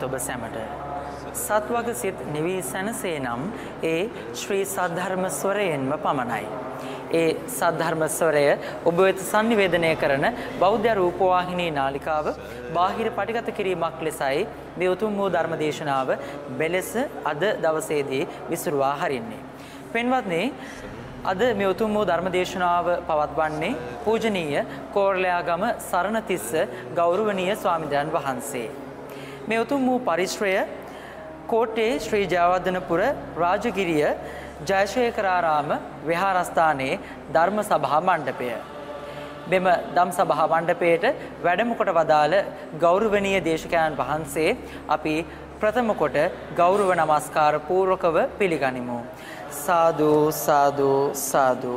සරණයි පින්වත් ඔබ සැමට. සත්වග සිත් නිවී සැනසේ නම් ඒ ශ්‍රී සද්ධර්ම ස්වරයෙන්ම පමණයි. ඒ සද්ධර්ම ස්වරය ඔබ වෙත sannivedanaya කරන බෞද්ධ රූපවාහිනී නාලිකාව බාහිර පටිගත කිරීමක් ලෙසයි මේ උතුම් වූ ධර්ම දේශනාව බෙලෙස අද දවසේදී විසුරුවා හරින්නේ. පින්වත්නි අද මේ උතුම් වූ ධර්ම දේශනාව පවත්වන්නේ පූජනීය කෝරළයාගම සරණතිස්ස ගෞරවනීය ස්වාමීන් වහන්සේ. මේ උතුම් වූ පරිශ්‍රය කෝට්ටේ ශ්‍රී ජයවර්ධනපුර රාජගිරිය ජයශේඛරාරාම විහාරස්ථානයේ ධර්ම සභා මණ්ඩපය. මෙම ධම් සභා මණ්ඩපයේට වැඩම කොට වදාළ ගෞරවනීය දේශකයන් වහන්සේ අපි ප්‍රථම කොට ගෞරව නමස්කාර පූර්වකව පිළිගනිමු. සාදු සාදු සාදු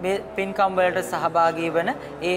මේ පින්කම් වලට සහභාගී වන ඒ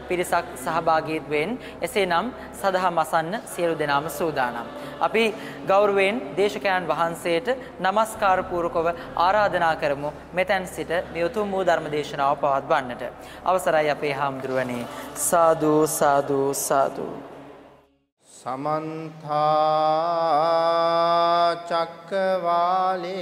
පිරිසක් සහභාගීත්වයෙන් එසේනම් සදහම් අසන්න සියලු දෙනාම සූදානම්. අපි ගෞරවයෙන් දේශකයන් වහන්සේට নমස්කාර පූර්වකව ආරාධනා කරමු මෙතෙන් සිට මේ උතුම් වූ ධර්ම දේශනාව පවත්වන්නට. අවසරයි අපේ හාමුදුරුවනේ. සාදු සාදු සාදු. සමන්ත චක්කවාලේසු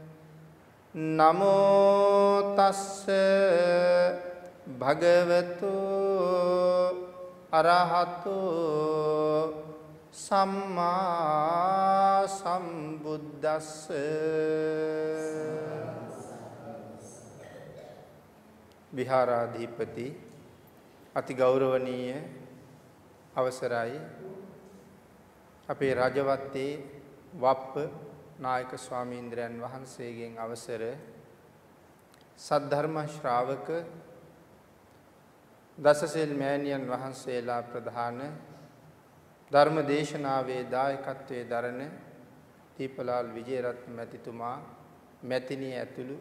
නමෝ තස්ස භගවතු අරහතු සම්මා සම්බුද්දස්ස විහාරාධිපති අති ගෞරවනීය අවසරයි අපේ රජවත්තේ වප්ප නායක ස්වාමීන්ද්‍රයන් වහන්සේගෙන් අවසර සද්ධර්ම ශ්‍රාවක දසසෙල් මෑණියන් වහන්සේලා ප්‍රධාන ධර්ම දේශනාවේ දායකත්වයේ දරන දීපලාල් විජේරත්න මැතිතුමා මැතිණිය ඇතුළු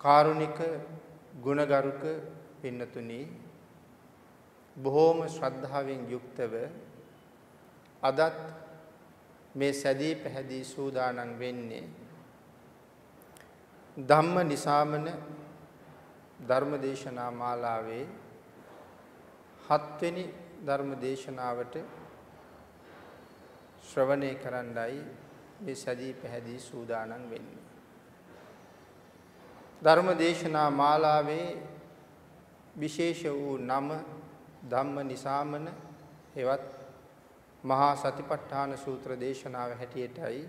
කාරුණික ගුණගරුක පින්නතුනි බොහෝම ශ්‍රද්ධාවෙන් යුක්තව අදත් මේ සැදී පැහැදී සූදානම් වෙන්නේ ධම්ම නිසාමන ධර්මදේශනා මාලාවේ හත්වෙනි ධර්මදේශනාවට ශ්‍රවණය කරන්නයි මේ සැදී පැහැදී සූදානම් වෙන්නේ. ධර්ම දේශනා මාලාවේ විශේෂ වූ නම ධම්ම නිසාමන එවත් මහා සතිපට්ඨාන සූත්‍ර දේශනාව හැටියටයි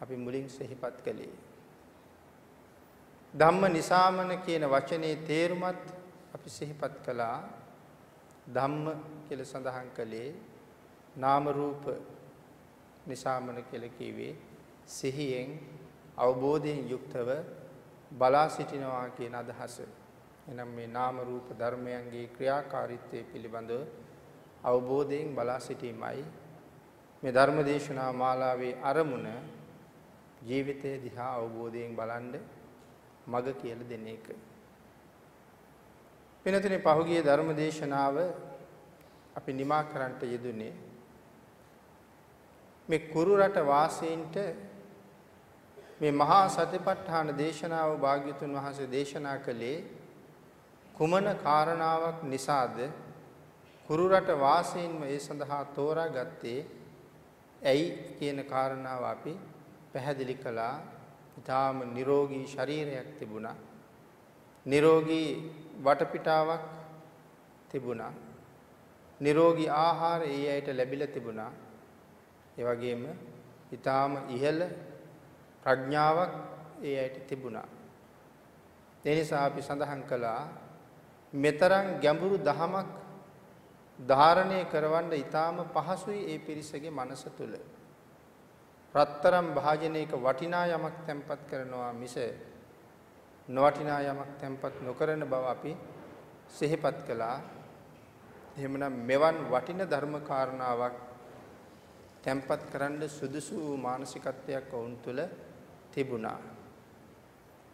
අපි මුලින් සිහිපත් කළේ. ධම්ම නිසාමන කියන වචනේ තේරුමත් අපි සිහිපත් කළා. ධම්ම කියලා සඳහන් කළේ නාම රූප නිසාමන කියලා කිව්වේ සිහියෙන් අවබෝධයෙන් යුක්තව බලා සිටිනවා කියන අදහස. එනම් මේ නාම රූප ධර්මයන්ගේ ක්‍රියාකාරීත්වය පිළිබඳව අවබෝධයෙන් බලා සිටීමයි මේ ධර්මදේශනා මාලාවේ අරමුණ ජීවිතය දිහා අවබෝධයෙන් බලන්න මග කියලා දෙන එක. වෙනතනේ පහුගිය ධර්මදේශනාව අපි නිමා කරන්නට යෙදුනේ මේ කුරු රට වාසීන්ට මේ මහා සතිපට්ඨාන දේශනාව භාග්‍යතුන් වහන්සේ දේශනා කළේ කුමන කාරණාවක් නිසාද කුරු රට වාසීන්ම ඒ සඳහා තෝරාගත්තේ ඇයි කියන කාරණාව අපි පැහැදිලි කළා. ඊටාම නිරෝගී ශරීරයක් තිබුණා. නිරෝගී වටපිටාවක් තිබුණා. නිරෝගී ආහාර ඒ ඇයිට ලැබිලා තිබුණා. ඒ වගේම ඊටාම ඉහළ ප්‍රඥාවක් ඒ ඇයිට තිබුණා. ඒ නිසා අපි සඳහන් කළා මෙතරම් ගැඹුරු දහමක් ධාරණය කරවන්න ඊටාම පහසුයි ඒ පිරිසගේ මනස තුල. රත්තරම් භාජනයක වටිනා යමක් තැම්පත් කරනවා මිස නොවටිනා යමක් තැම්පත් නොකරන බව අපි සිහිපත් කළා. එහෙමනම් මෙවන් වටින ධර්ම කාරණාවක් තැම්පත් කරන්න සුදුසු මානසිකත්වයක් වුන් තුල තිබුණා.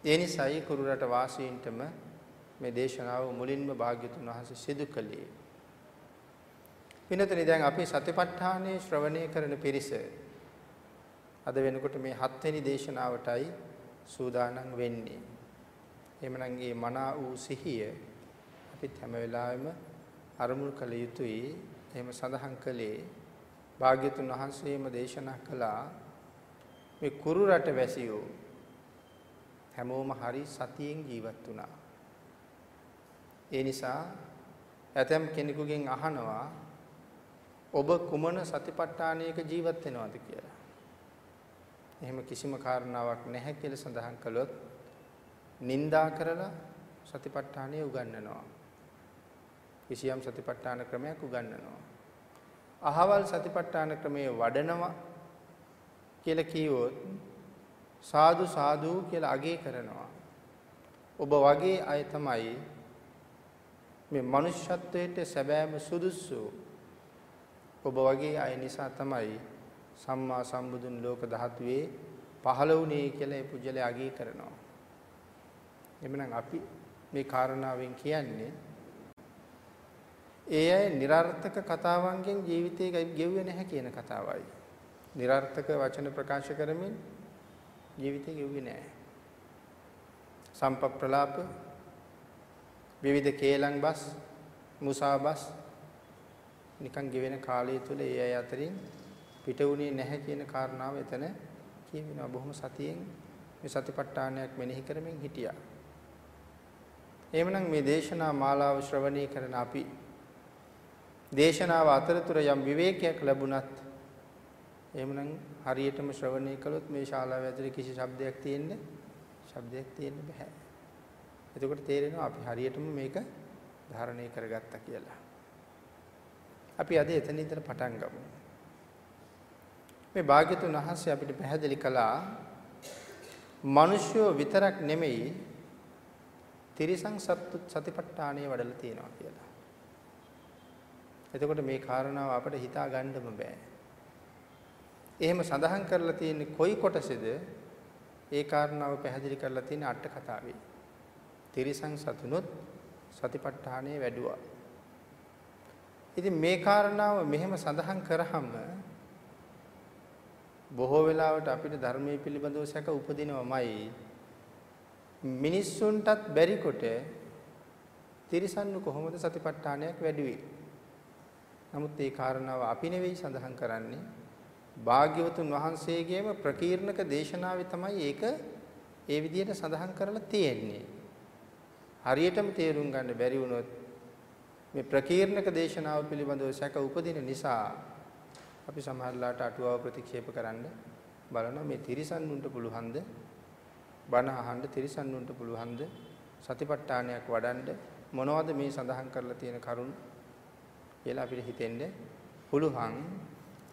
ඒ නිසායි කුරුරට වාසීන්ටම මේ දේශනාව මුලින්ම භාග්‍යතුන් වහන්සේ සිදු කළේ. පිනතනි දැන් අපි සතිපට්ඨානයේ ශ්‍රවණය කරන පිරිස අද වෙනකොට මේ හත්වෙනි දේශනාවටයි සූදානම් වෙන්නේ. එhmenan මේ මනා වූ සිහිය අපිත් හැම වෙලාවෙම අරමුණු කළ යුතුයි. එහෙම සඳහන් කළේ භාග්‍යතුන් වහන්සේම දේශනා කළා මේ කුරු රට වැසියෝ හැමෝම හරි සතියෙන් ජීවත් වුණා. ඒ නිසා ඇතම් කෙනෙකුගෙන් අහනවා ඔබ කුමන සතිපට්ඨානයක ජීවත් වෙනවද කියලා. එහෙම කිසිම කාරණාවක් නැහැ කියලා සඳහන් කළොත් නිന്ദා කරලා සතිපට්ඨානය උගන්වනවා. කිසියම් සතිපට්ඨාන ක්‍රමයක් උගන්වනවා. අහවල් සතිපට්ඨාන ක්‍රමයේ වඩනවා කියලා කිව්වොත් සාදු සාදු කියලා අගේ කරනවා. ඔබ වගේ අය තමයි මේ මනුෂ්‍යත්වයට සැබෑම සුදුසු ඔබ වගේ අය නිසා තමයි සම්මා සම්බුදුන් ලෝක ධාතුවේ පහළ වුණේ කියලා ඒ පුජ්‍යලයා අගය කරනවා. එමනම් අපි මේ කාරණාවෙන් කියන්නේ ඒ අය નિરර්ථක කතාවන්ගෙන් ජීවිතේ ගෙව්වේ නැහැ කියන කතාවයි. નિરර්ථක වචන ප්‍රකාශ කරමින් ජීවිතේ ගෙව්වේ නැහැ. සම්පප්‍රලාප විවිධ කේලම් බස් මුසා බස් නිකන් ගෙවෙන කාලය තුල ඒ අය අතරින් පිට වුණේ නැහැ කියන කාරණාව එතන කියවෙනවා බොහොම සතියෙන් මේ සතිපට්ඨානයක් මෙනෙහි කරමින් හිටියා. එහෙමනම් මේ දේශනා මාලාව ශ්‍රවණය කරන අපි දේශනාව අතරතුර යම් විවේකයක් ලැබුණත් එහෙමනම් හරියටම ශ්‍රවණය කළොත් මේ ශාලාව ඇතුලේ කිසි શબ્දයක් තියෙන්නේ શબ્දයක් තියෙන්න බෑ. එතකොට තේරෙනවා අපි හරියටම මේක ධාරණය කරගත්තා කියලා. අපි අද එතන ඉඳලා පටන් ගමු. මේ භාග්‍යතුන් වහන්සේ අපිට පැහැදිලි කළා මිනිස්සු විතරක් නෙමෙයි තිරිසං සත්තු සතිපට්ඨානය වඩලා තියෙනවා කියලා. එතකොට මේ කාරණාව අපිට හිතා ගන්නම බෑ. එහෙම සඳහන් කරලා තියෙන්නේ කොයි කොටසේද? ඒ කාරණාව පැහැදිලි කරලා තියෙන අට කතාවේ. තිරිසං සතුනොත් සතිපට්ඨානය වැඩුවා. ඉතින් මේ කාරණාව මෙහෙම සඳහන් කරාම බොහෝ වෙලාවට අපිට ධර්මයේ පිළිබඳව සැක උපදිනවමයි. මිනිස්සුන්ටත් බැරි කොට තිරිසන්නු කොහොමද සතිපට්ඨානයක් වැඩි නමුත් ඒ කාරණාව අපි නෙවෙයි සඳහන් කරන්නේ. භාග්‍යවතුන් වහන්සේගේම ප්‍රකීර්ණක දේශනාවේ තමයි ඒක ඒ විදිහට සඳහන් කරලා තියෙන්නේ. හරියටම තේරුම් ගන්න බැරි වුණොත් මේ ප්‍රකීර්ණක දේශනාව පිළිබඳව සැක උපදින නිසා අපි සමහරලාට අටුවාව ප්‍රතික්ෂේප කරන්න බලනවා. මේ තිරිසන්නුන්ට පුළුවන්ද? බණ අහන්න තිරිසන්නුන්ට පුළුවන්ද? සතිපට්ඨානයක් වඩන්න මොනවද මේ සඳහන් කරලා තියෙන කරුණු කියලා අපිට හිතෙන්න පුළුවන්.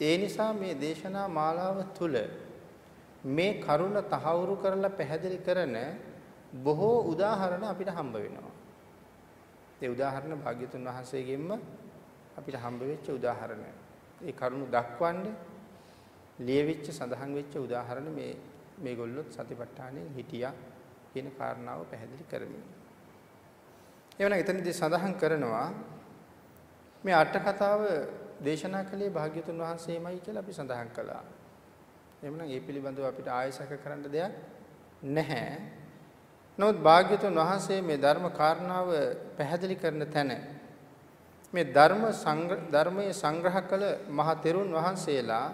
ඒ නිසා මේ දේශනා මාලාව තුළ මේ කරුණ තහවුරු කරලා පැහැදිලි කරන බොහෝ උදාහරණ අපිට හම්බ වෙනවා. ඒ උදාහරණ භාග්‍යතුන් වහන්සේගෙන්ම අපිට හම්බ වෙච්ච උදාහරණ. ඒ කරුණු දක්වන්නේ ලියවිච්ච සඳහන් වෙච්ච උදාහරණ මේ මේගොල්ලොත් සතිපට්ඨානෙන් හිටියා කියන කාරණාව පැහැදිලි කරමින්. එවනම් එතනදී සඳහන් කරනවා මේ අට කතාව දේශනා කළේ භාග්‍යතුන් වහන්සේමයි කියලා අපි සඳහන් කළා. එhmenan ඒ පිළිබඳව අපිට ආයසක කරන්න දෙයක් නැහැ. නමුත් භාග්‍යතුන් වහන්සේ මේ ධර්ම කාරණාව පැහැදිලි කරන තැන මේ ධර්ම ධර්මයේ සංග්‍රහ කළ මහ තෙරුන් වහන්සේලා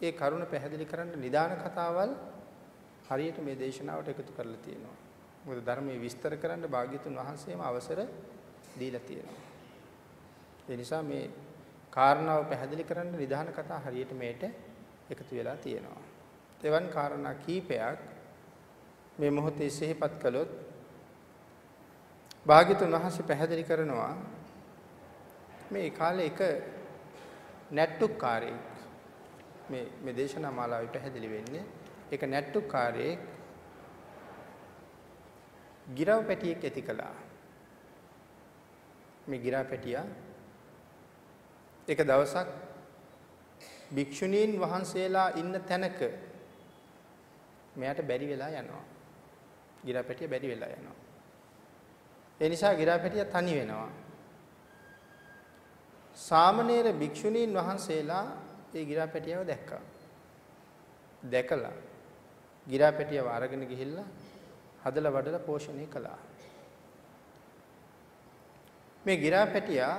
ඒ කරුණ පැහැදිලි කරන්න නිදාන කතාවල් හරියට මේ දේශනාවට එකතු කරලා තියෙනවා. මොකද ධර්මයේ විස්තර කරන්න භාග්‍යතුන් වහන්සේම අවසර දීලා තියෙනවා. ඒ නිසා මේ කාරණාව පැහැදිලි කරන්න නිදාන කතා හරියට මේට එකතු වෙලා තියෙනවා. එවන් කාරණා කීපයක් මේ මොහොතේ සිහිපත් කළොත් භාග්‍යතුන් වහන්සේ පැහැදිලි කරනවා මේ කාලේ එක නැට්ටුකාරයෙක් මේ මේ දේශනා මාලාවේ පැහැදිලි වෙන්නේ ඒක නැට්ටුකාරයෙක් ගිරව් පැටියෙක් ඇති කළා මේ ගිරා පැටියා එක දවසක් භික්ෂුණීන් වහන්සේලා ඉන්න තැනක මෙයාට බැරි වෙලා යනවා. ගිරාපැටිය බැරි වෙලා යනවා. ඒ නිසා ගිරාපැටිය තනි වෙනවා. සාමණේර භික්ෂුණීන් වහන්සේලා ඒ ගිරාපැටියව දැක්කා. දැකලා ගිරාපැටියව අරගෙන ගිහිල්ලා හදලා වඩලා පෝෂණය කළා. මේ ගිරාපැටියා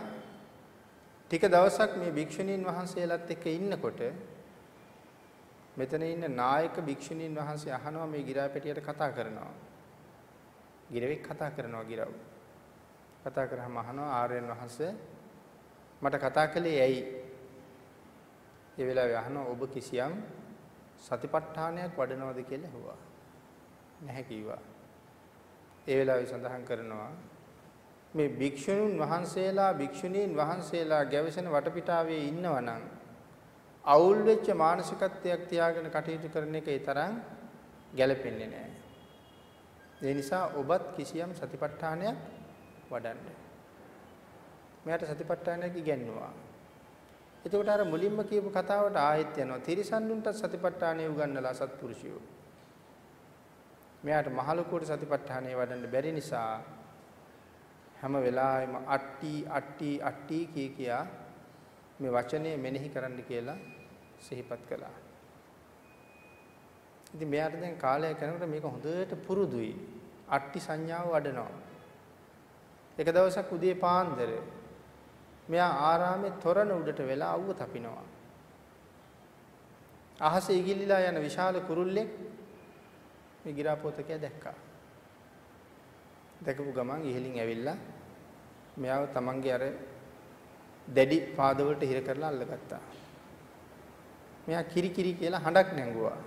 ටික දවසක් මේ භික්ෂුණීන් වහන්සේලාත් එක්ක ඉන්නකොට මෙතන ඉන්න නායක භික්ෂුණීන් වහන්සේ අහනවා මේ ගිරාපැටියට කතා කරනවා. ගිරවෙක් කතා කරනවා ගිරව්. කතා කරාම අහනවා ආර්යයන් වහන්සේ මට කතා කළේ ඇයි? ඒ වෙලාවේ අහනවා ඔබ කිසියම් සතිපට්ඨානයක් වඩනවද කියලා ඇහුවා. නැහැ කිව්වා. ඒ වෙලාවේ සඳහන් කරනවා මේ භික්ෂුණීන් වහන්සේලා භික්ෂුණීන් වහන්සේලා ගැවසෙන වටපිටාවේ ඉන්නවනම් අවුල් වෙච්ච මානසිකත්වයක් තියාගෙන කටයුතු කරන එක ඒ තරම් ගැළපෙන්නේ නැහැ. ඒ නිසා ඔබත් කිසියම් සතිපට්ඨානයක් වඩන්න. මෙයාට සතිපට්ඨානයක් ඉගෙනුවා. එතකොට අර මුලින්ම කියපු කතාවට ආයෙත් යනවා. තිරිසන්නුන්ට සතිපට්ඨානය උගන්වලා සත්පුරුෂයෝ. මෙයාට මහලුකුවට සතිපට්ඨානය වඩන්න බැරි නිසා හැම වෙලාවෙම අට්ටි අට්ටි අට්ටි කිය කියා මේ වචනේ මෙනෙහි කරන්න කියලා සිහිපත් කළා. ඉතින් මෙයාට දැන් කාලය කරනකොට මේක හොඳට පුරුදුයි. අට්ටි සංඥාව වඩනවා. එක දවසක් උදේ පාන්දර මෙයා ආරාමේ තොරණ උඩට වෙලා අවුව තපිනවා. අහසේ ඉගිලිලා යන විශාල කුරුල්ලෙක් මේ ගිරාපෝතකයා දැක්කා. දැකපු ගමන් ඉහලින් ඇවිල්ලා මෙයාව තමන්ගේ අර දැඩි පාදවලට හිර කරලා අල්ලගත්තා. මෙයා කිරි කිරි කියලා හඬක් නැංගුවා.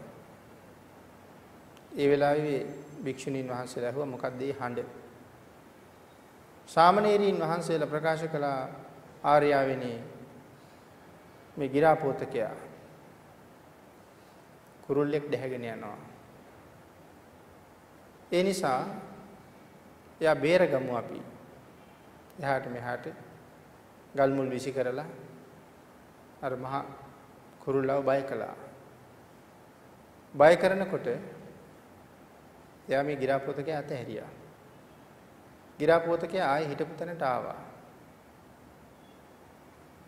ඒ වෙලාවේ භික්ෂුණීන් වහන්සේලා ඇහුවා මොකක්ද මේ හඬ? සාමණේරීන් වහන්සේලා ප්‍රකාශ කළ ආර්යාවෙනි මේ ගිරාපෝතකයා කුරුල්ලෙක් දැහැගෙන යනවා. ඒ නිසා එයා බේරගමු අපි. එහාට මෙහාට ගල් මුල් විසි කරලා අර මහා කුරුල්ලව බය කළා. බය කරනකොට එයා මේ ගිරාපෝතකයා අතහැරියා. ගිරාපෝතකයා ආයේ හිටපු තැනට ආවා.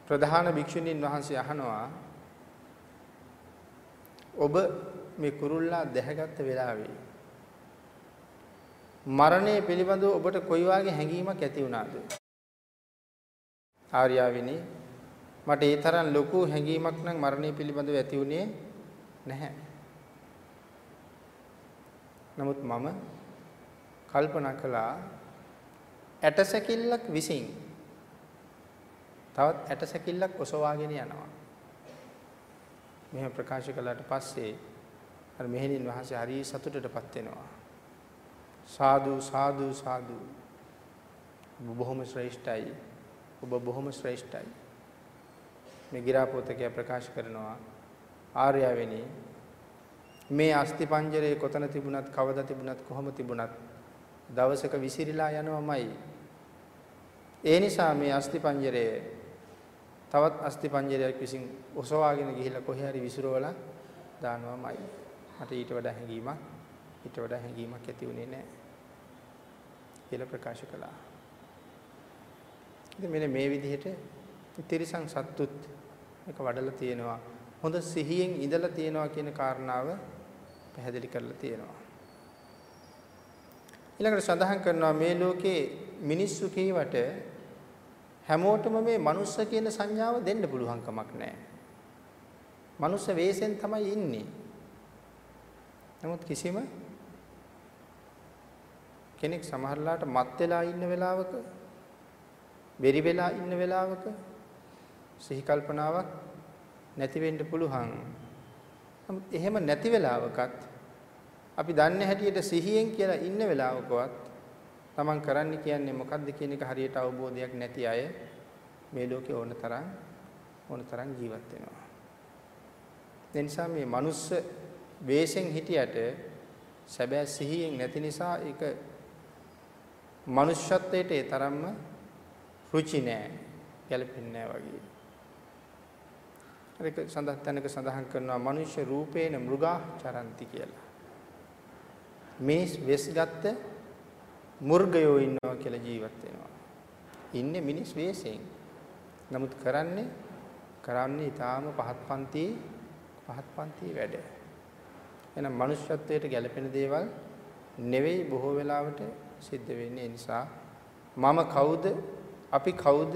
ප්‍රධාන භික්ෂුණීන් වහන්සේ අහනවා ඔබ මේ කුරුල්ලා දැහැගත්ත වෙලාවේ මරණය පිළිබඳව ඔබට කොයි වගේ හැඟීමක් ඇති වුණාද? ආර්යාවිනි මට ඒ තරම් ලොකු හැඟීමක් නම් මරණය පිළිබඳව ඇති වුණේ නැහැ. නමුත් මම කල්පනා කළා ඇටසැකිල්ලක් විසින් තවත් ඇටසැකිල්ලක් ඔසවාගෙන යනවා. මෙහෙම ප්‍රකාශ කළාට පස්සේ අර මෙහෙණින් වහන්සේ හරිය සතුටටපත් වෙනවා. සාදු සාදු සාදු ඔබ බොහොම ශ්‍රේෂ්ඨයි. ඔබ බොහොම ශ්‍රේෂ්ඨයි. මේ ගිරාපෝතකයා ප්‍රකාශ කරනවා ආර්යවෙනි මේ අස්ති පංජරයේ කොතන තිබුණත් කවද තිබුණත් කොහොම තිබුණත් දවසක විසිරීලා යනවමයි. ඒ නිසා මේ අස්ති පංජරය තවත් අස්ති පංජරයක් විසින් ඔසවාගෙන ගිහිල්ලා කොහේ හරි විසිරවලා දානවමයි. මට ඊට වඩා හැඟීමක් ඊට වඩා හැඟීමක් ඇති වුණේ නැහැ. කියලා ප්‍රකාශ කළා. ඉතින් මෙන්න මේ විදිහට තිරිසන් සත්තුත් මේක වඩලා තියෙනවා. හොඳ සිහියෙන් ඉඳලා තියෙනවා කියන කාරණාව පැහැදිලි කරලා තියෙනවා. ඊළඟට සඳහන් කරනවා මේ ලෝකේ මිනිස්සු කීවට හැමෝටම මේ මනුස්ස කියන සංඥාව දෙන්න පුළුවන් කමක් නැහැ. මනුස්ස වේසෙන් තමයි ඉන්නේ. නමුත් කිසිම කෙනෙක් සමහරලාට මත් වෙලා ඉන්න වෙලාවක බෙරි වෙලා ඉන්න වෙලාවක සිහි කල්පනාවක් නැති වෙන්න පුළුවන්. නමුත් එහෙම නැති වෙලාවකත් අපි දන්නේ හැටියට සිහියෙන් කියලා ඉන්න වෙලාවකවත් Taman කරන්න කියන්නේ මොකද්ද කියන එක හරියට අවබෝධයක් නැති අය මේ ලෝකේ ඕන තරම් ඕන තරම් ජීවත් වෙනවා. ඒ නිසා මේ මනුස්ස වේශෙන් හිටියට සැබෑ සිහියෙන් නැති නිසා ඒක මනුෂ්‍යත්වයට ඒ තරම්ම රුචි නෑ ගැලපෙන්නේ නෑ වගේ. ඒක සඳහන් තැනක සඳහන් කරනවා මනුෂ්‍ය රූපේන මෘගා චරಂತಿ කියලා. මේ වෙස්ගත්ත මුර්ගයෝ ඉන්නවා කියලා ජීවත් වෙනවා. ඉන්නේ මිනිස් වෙස්යෙන්. නමුත් කරන්නේ කරන්නේ ඊටාම පහත් පන්ති පහත් පන්ති වැඩ. එහෙනම් මනුෂ්‍යත්වයට ගැලපෙන දේවල් නෙවෙයි බොහෝ වෙලාවට සිද්ධ වෙන්නේ. නිසා මම කවුද? අපි කවුද?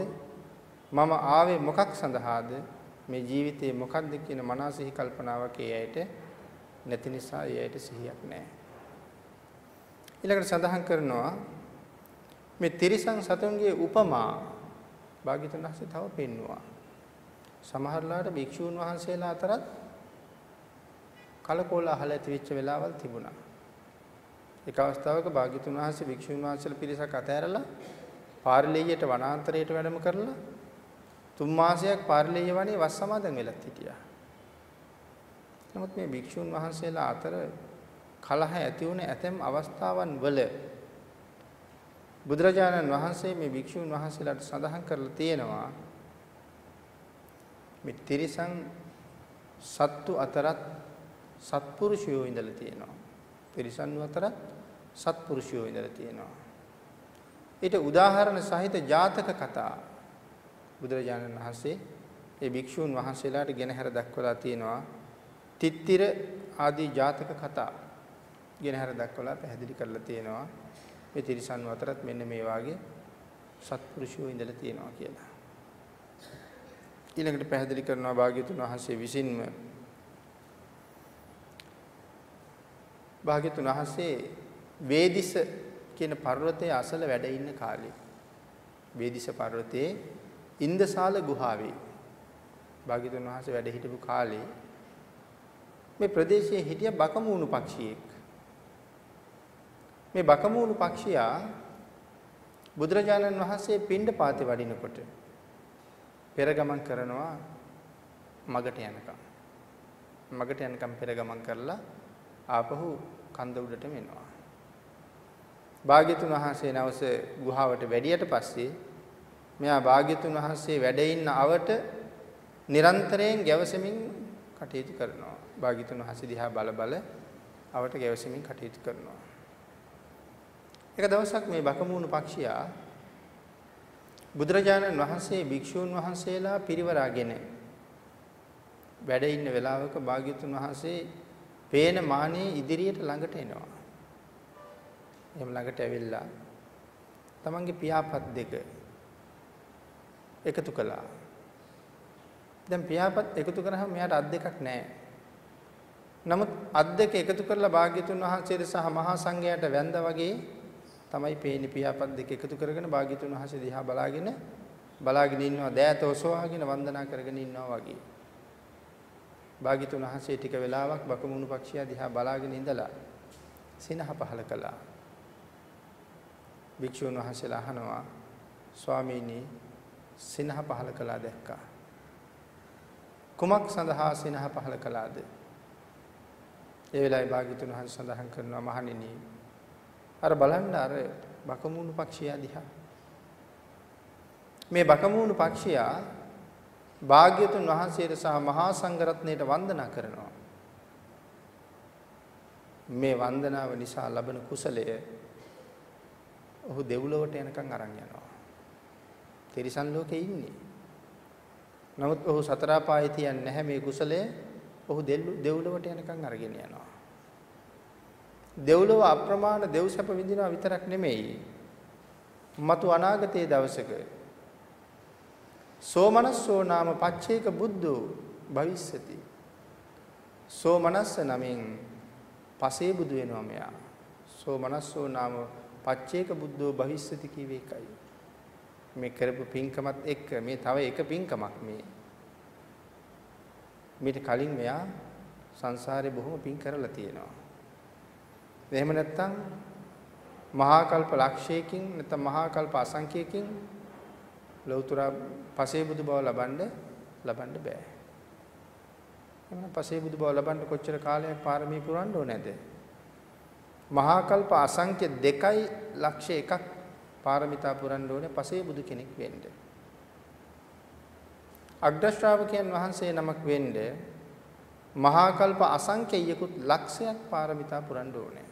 මම ආවේ මොකක් සඳහාද? මේ ජීවිතේ මොකක්ද කියන මනසිහි කල්පනාවක් ඒ ඇයිට නැති නිසා ඒ ඇයිට සිහියක් නැහැ. ඊළඟට සඳහන් කරනවා මේ තිරිසන් සතුන්ගේ උපමා භාග්‍යතුන් වහන්සේ තව පෙන්නවා. සමහරලාට භික්ෂූන් වහන්සේලා අතරත් කලකෝලහල ඇති වෙච්ච වෙලාවල් තිබුණා. එක අවස්ථාවක භාග්‍යතුන් වහන්සේ භික්ෂූන් වහන්සේලා පිරිසක් අතෑරලා පාරිලෙයියට වනාන්තරයට වැඩම කරලා තුන් මාසයක් පාරිලෙය වනේ වස් සමාදන් වෙලත් හිටියා. නමුත් මේ භික්ෂූන් වහන්සේලා අතර කලහ ඇති වුණ ඇතැම් අවස්ථාවන් වල බුදුරජාණන් වහන්සේ මේ භික්ෂූන් වහන්සේලාට සඳහන් කරලා තියෙනවා මේ තිරිසන් සත්තු අතරත් සත්පුරුෂයෝ ඉඳලා තියෙනවා. තිරිසන් අතරත් සත්පුරුෂයෝ ඉඳලා තියෙනවා. ඊට උදාහරණ සහිත ජාතක කතා බුදුරජාණන් වහන්සේ ඒ භික්ෂූන් වහන්සේලාට ගෙනහැර දක්වලා තියෙනවා. තිත්තිර ආදී ජාතක කතා ගෙනහැර දක්වලා පැහැදිලි කරලා තියෙනවා. මේ තිරිසන් අතරත් මෙන්න මේ වාගේ සත්පුරුෂයෝ ඉඳලා තියෙනවා කියලා. ඊළඟට පැහැදිලි කරනවා භාග්‍යතුන් වහන්සේ විසින්ම භාග්‍යතුන් වහන්සේ වේදිස කියන පර්වතයේ අසල වැඩ ඉන්න කාලේ වේදිස පර්වතයේ ඉන්දසාල ගුහාවේ භාග්‍යතුන් වහන්සේ වැඩ හිටපු කාලේ මේ ප්‍රදේශයේ හිටිය බකමූණු පක්ෂියෙක්. මේ බකමූණු පක්ෂියා බුදුරජාණන් වහන්සේ පිණ්ඩ පාතේ වඩිනකොට පෙර ගමන් කරනවා මගට යනකම්. මගට යනකම් පෙර ගමන් කරලා ආපහු කන්ද උඩටම එනවා භාග්‍යතුන් වහන්සේ නැවස ගුහාවට වැඩියට පස්සේ මෙයා භාග්‍යතුන් වහන්සේ වැඩ ඉන්න අවට නිරන්තරයෙන් ගැවසෙමින් කටයුතු කරනවා. භාග්‍යතුන් වහන්සේ දිහා බල බල අවට ගැවසෙමින් කටයුතු කරනවා. එක දවසක් මේ බකමූණු පක්ෂියා බුදුරජාණන් වහන්සේ භික්ෂූන් වහන්සේලා පිරිවරාගෙන වැඩ ඉන්න වෙලාවක භාග්‍යතුන් වහන්සේ පේන මානේ ඉදිරියට ළඟට එනවා. එහෙම ළඟට ඇවිල්ලා තමන්ගේ පියාපත් දෙක එකතු කළා. දැන් පියාපත් එකතු කරාම මෙයාට අත් දෙකක් නැහැ. නමුත් අත් දෙක එකතු කරලා භාග්‍යතුන් වහන්සේට සහ මහා සංඝයාට වැඳ වගේ තමයි පේන්නේ පියාපත් දෙක එකතු කරගෙන භාග්‍යතුන් වහන්සේ දිහා බලාගෙන බලාගෙන ඉන්නවා දෑත ඔසවාගෙන වන්දනා කරගෙන ඉන්නවා වගේ. භාග්‍යතුන් වහන්සේ ටික වෙලාවක් බකමුණු පක්ෂියා දිහා බලාගෙන ඉඳලා සිනහ පහල කළා. භික්ෂුන් වහන්සේලා අහනවා ස්වාමීනි සිනහ පහල කළා දැක්කා. කුමක් සඳහා සිනහ පහල කළාද? ඒ වෙලාවේ භාග්‍යතුන් වහන්සේ සඳහන් කරනවා මහණෙනි අර බලන්න අර බකමුණු පක්ෂියා දිහා මේ බකමුණු පක්ෂියා භාග්‍යතුන් වහන්සේට සහ මහා සංඝරත්නයට වන්දනා කරනවා මේ වන්දනාව නිසා ලබන කුසලය ඔහු දෙව්ලොවට යනකම් අරන් යනවා. තිරිසන් ලෝකේ ඉන්නේ. නමුත් ඔහු සතර පායේ තියන්නේ නැහැ මේ කුසලය. ඔහු දෙව්ලොවට යනකම් අරගෙන යනවා. දෙව්ලොව අප්‍රමාණ දෙව් සැප විඳිනවා විතරක් නෙමෙයි. මතු අනාගතයේ දවසක සෝමනස්සෝ නාම පච්චේක බුද්ධෝ භවිස්සති. සෝමනස්ස නමින් පසේ බුදු වෙනවා මෙයා. සෝමනස්සෝ නාම පච්චේක බුද්ධෝ භවිස්සති කියවේ එකයි. මේ කරපු පින්කමත් එක්ක මේ තව එක පින්කමක් මේ. මීට කලින් මෙයා සංසාරේ බොහොම පින් කරලා තියෙනවා. එහෙම නැත්නම් මහා කල්ප ලක්ෂයකින් නැත්නම් මහා කල්ප අසංඛ්‍යයකින් ලෞතර පසේ බුදු බව ලබන්න ලබන්න බෑ. එහෙනම් පසේ බුදු බව ලබන්න කොච්චර කාලයක් පාරමී පුරන්න ඕනේද? මහා කල්ප අසංඛ්‍ය 2යි ලක්ෂ 1ක් පාරමිතා පුරන්න ඕනේ පසේ බුදු කෙනෙක් වෙන්න. අග්‍ර ශ්‍රාවකයන් වහන්සේ නමක් වෙන්න මහා කල්ප අසංඛ්‍යයකුත් ලක්ෂයක් පාරමිතා පුරන්න ඕනේ.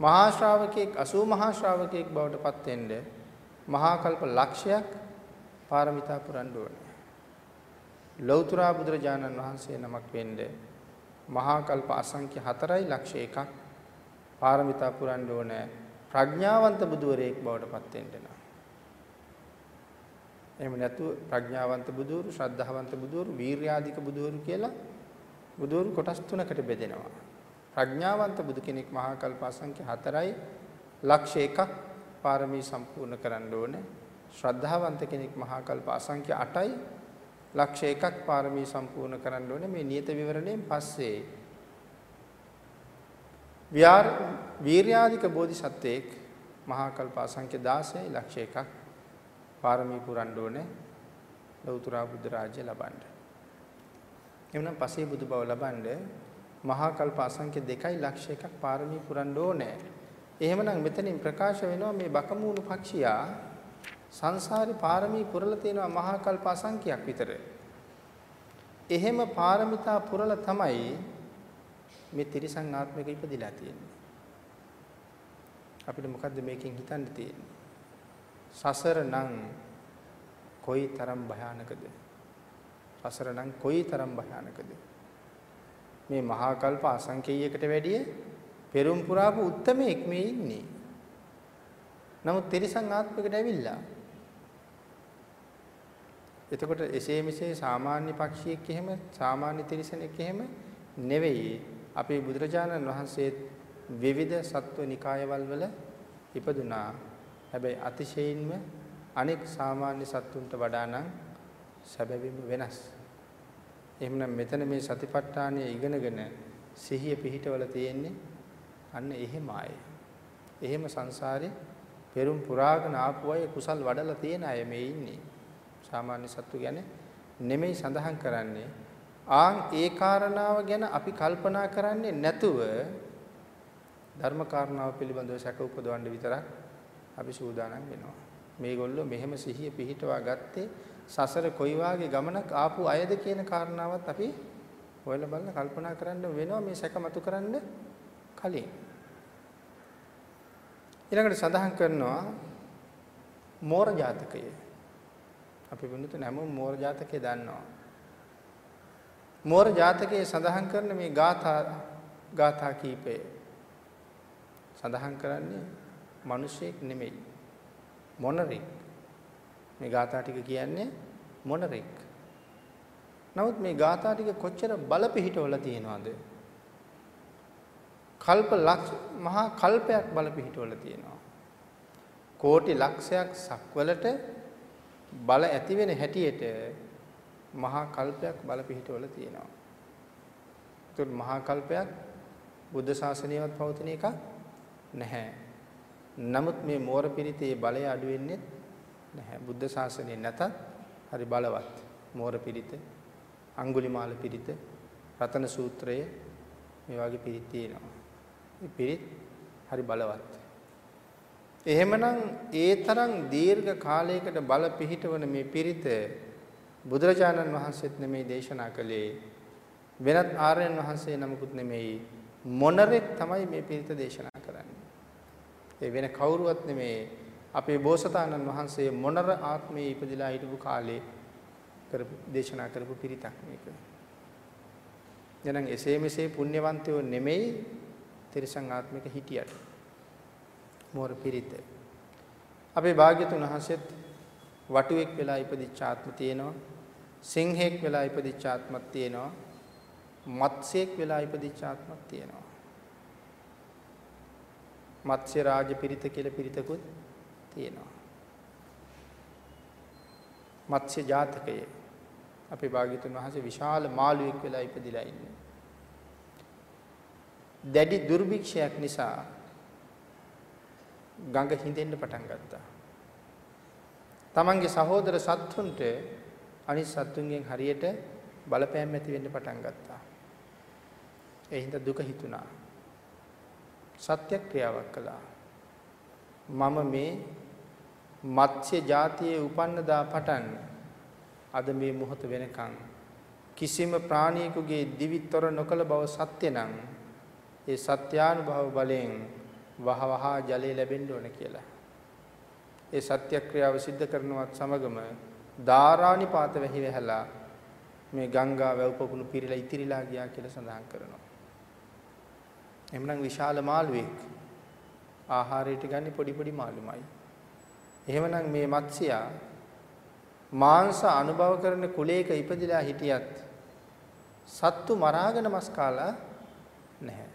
මහා ශ්‍රාවකෙක් 80 මහා ශ්‍රාවකෙක් බවට පත් වෙන්න මහා කල්ප ලක්ෂයක් පාරමිතා පුරන්න ඕනේ. ලෞතර බුදුරජාණන් වහන්සේ නමක් වෙන්න මහා කල්ප අසංඛ්‍ය 4යි ලක්ෂ 1ක් පාරමිතා පුරන්න ඕනේ ප්‍රඥාවන්ත බුදුවරයෙක් බවට පත් වෙන්න නම්. එහෙම නැතුව ප්‍රඥාවන්ත බුදුවරු, ශ්‍රද්ධාවන්ත බුදුවරු, වීර්යාධික බුදුවරු කියලා බුදුවරු කොටස් තුනකට බෙදෙනවා. ප්‍රඥාවන්ත බුදු කෙනෙක් මහා කල්ප අසංඛ්‍ය 4යි ලක්ෂ 1ක් පාරමී සම්පූර්ණ කරන්න ඕනේ. ශ්‍රද්ධාවන්ත කෙනෙක් මහා කල්ප අසංඛ්‍ය 8යි ලක්ෂ 1ක් පාරමී සම්පූර්ණ කරන්න ඕනේ. මේ නියත විවරණයෙන් පස්සේ විහාර වීර්යාධික බෝධිසත්වයෙක් මහා කල්ප අසංඛ්‍ය 16යි ලක්ෂ 1ක් පාරමී පුරන්න ඕනේ. ලෞතර බුද්ධ රාජ්‍ය ලබන්න. එවනම් පසේ බුදු බව ලබන්නේ මහා කල්ප අසංඛ්‍ය 2යි ලක්ෂ 1ක් පාරමී පුරන්න ඕනේ. එහෙමනම් මෙතනින් ප්‍රකාශ වෙනවා මේ බකමූණු පක්ෂියා සංසාරේ පාරමී පුරලා තියෙනවා මහා කල්ප අසංඛ්‍යයක් විතර. එහෙම පාරමිතා පුරලා තමයි මේ තිරිසන් ආත්මික ඉපදිලා තියෙන්නේ. අපිට මොකද්ද මේකෙන් හිතන්න තියෙන්නේ? සසර නම් කොයි තරම් භයානකද? සසර නම් කොයි තරම් භයානකද? මේ මහා කල්ප අසංකේයයකට වැඩිය පෙරම් පුරාපු උත්මයෙක් මේ ඉන්නේ. නමුත් තිරිසන් ආත්මයකට ඇවිල්ලා. එතකොට එසේ මෙසේ සාමාන්‍ය පක්ෂියෙක් එහෙම සාමාන්‍ය තිරිසනෙක් එහෙම නෙවෙයි. අපේ බුදුරජාණන් වහන්සේ විවිධ සත්ව නිකායවල වල ඉපදුනා. හැබැයි අතිශයින්ම අනෙක් සාමාන්‍ය සත්තුන්ට වඩා නම් සැබවින්ම වෙනස්. එහෙමනම් මෙතන මේ සතිපට්ඨානය ඉගෙනගෙන සිහිය පිහිටවල තියෙන්නේ අන්න එහෙම ආයේ. එහෙම සංසාරේ පෙරම් පුරාගෙන ආපු අය කුසල් වඩලා තියෙන අය මේ ඉන්නේ. සාමාන්‍ය සත්තු ගැන නෙමෙයි සඳහන් කරන්නේ. ආන් ඒ කාරණාව ගැන අපි කල්පනා කරන්නේ නැතුව ධර්ම කාරණාව පිළිබඳව සැක උපදවන්න විතරක් අපි සූදානම් වෙනවා. මේගොල්ලෝ මෙහෙම සිහිය පිහිටවා ගත්තේ සසර කොයි වාගේ ගමනක් ආපු අයද කියන කාරණාවත් අපි හොයලා බලලා කල්පනා කරන්න වෙනවා මේ සැකමතු කරන්න කලින්. ඊළඟට සඳහන් කරනවා මෝර ජාතකය. අපි වුණුත් නැම මෝර ජාතකය දන්නවා. මෝර ජාතකයේ සඳහන් කරන මේ ගාථා ගාථා කීපය සඳහන් කරන්නේ මිනිසෙක් නෙමෙයි මොනරෙක් මේ ගාථා ටික කියන්නේ මොනරෙක්. නමුත් මේ ගාථා ටික කොච්චර බල පිහිටවල තියෙනවද? කල්ප ලක්ෂ මහා කල්පයක් බල පිහිටවල තියෙනවා. කෝටි ලක්ෂයක් සක්වලට බල ඇති වෙන හැටියට මහා කල්පයක් බල පිහිටවල තියෙනවා. ඒත් මහා කල්පයක් බුද්ධ ශාසනයවත් පවතින එකක් නැහැ. නමුත් මේ මෝර පිරිතේ බලය අඩු වෙන්නේ නැහැ. බුද්ධ ශාසනය නැතත් හරි බලවත්. මෝර පිරිත, අඟුලිමාල පිරිත, රතන සූත්‍රය මේ වගේ පිරිත් තියෙනවා. මේ පිරිත් හරි බලවත්. එහෙමනම් ඒ තරම් දීර්ඝ කාලයකට බල පිහිටවන මේ පිරිත බුදුරජාණන් වහන්සේත් නෙමෙයි දේශනා කළේ වෙනත් ආර්යයන් වහන්සේ නමකුත් නෙමෙයි මොනරෙක් තමයි මේ පිරිත දේශනා කරන්නේ. ඒ වෙන කවුරුවත් නෙමෙයි අපේ බෝසතාණන් වහන්සේ මොනර ආත්මයේ ඉපදිලා හිටපු කාලේ කරපු දේශනා කරපු පිරිතක් මේක. එහෙනම් එසේ මෙසේ පුණ්‍යවන්තයෝ නෙමෙයි තිරිසන් ආත්මික හිටියට. මෝර පිරිත. අපේ භාග්‍යතුන් වහන්සේත් වටුවෙක් වෙලා ඉපදිච්ච ආත්ම තියෙනවා. සිංහෙක් වෙලා ඉපදිච්ච ආත්මක් තියෙනවා. මත්ස්‍යයෙක් වෙලා ඉපදිච්ච ආත්මක් තියෙනවා. මත්ස්‍ය රාජ පිරිත කියලා පිරිතකුත් තියෙනවා. මත්ස්‍ය ජාතකයේ අපේ භාග්‍යතුන් වහන්සේ විශාල මාළුවෙක් වෙලා ඉපදිලා ඉන්නේ. දැඩි දුර්භික්ෂයක් නිසා ගඟ හිඳෙන්න පටන් ගත්තා. තමන්ගේ සහෝදර සත්තුන්ට අනිත් සත්තුන්ගෙන් හරියට බලපෑම් ඇති වෙන්න පටන් ගත්තා. ඒ හින්දා දුක හිතුණා. සත්‍යක්‍රියාවක් කළා. මම මේ මත්ස්‍ය జాතියේ උපන්න දා පටන් අද මේ මොහොත වෙනකන් කිසිම ප්‍රාණියෙකුගේ දිවිතර නොකල බව සත්‍ය නම් ඒ සත්‍යානුභව බලයෙන් වහවහ ජලය ලැබෙන්න ඕන කියලා. ඒ සත්‍යක්‍රියාව સિદ્ધ කරනවත් සමගම ධාරානිපාත වෙහි වැහැලා මේ ගංගා වැව් පොකුණු පිරීලා ඉතිරිලා ගියා කියලා සඳහන් කරනවා. එhmenan විශාල මාළුවෙක් ආහාරයට ගන්නේ පොඩි පොඩි මාළුමයි. එහෙමනම් මේ මත්ස්‍යයා මාංශ අනුභව කරන කුලයක ඉපදිලා හිටියත් සත්තු මරාගෙන මස් කාලා නැහැ.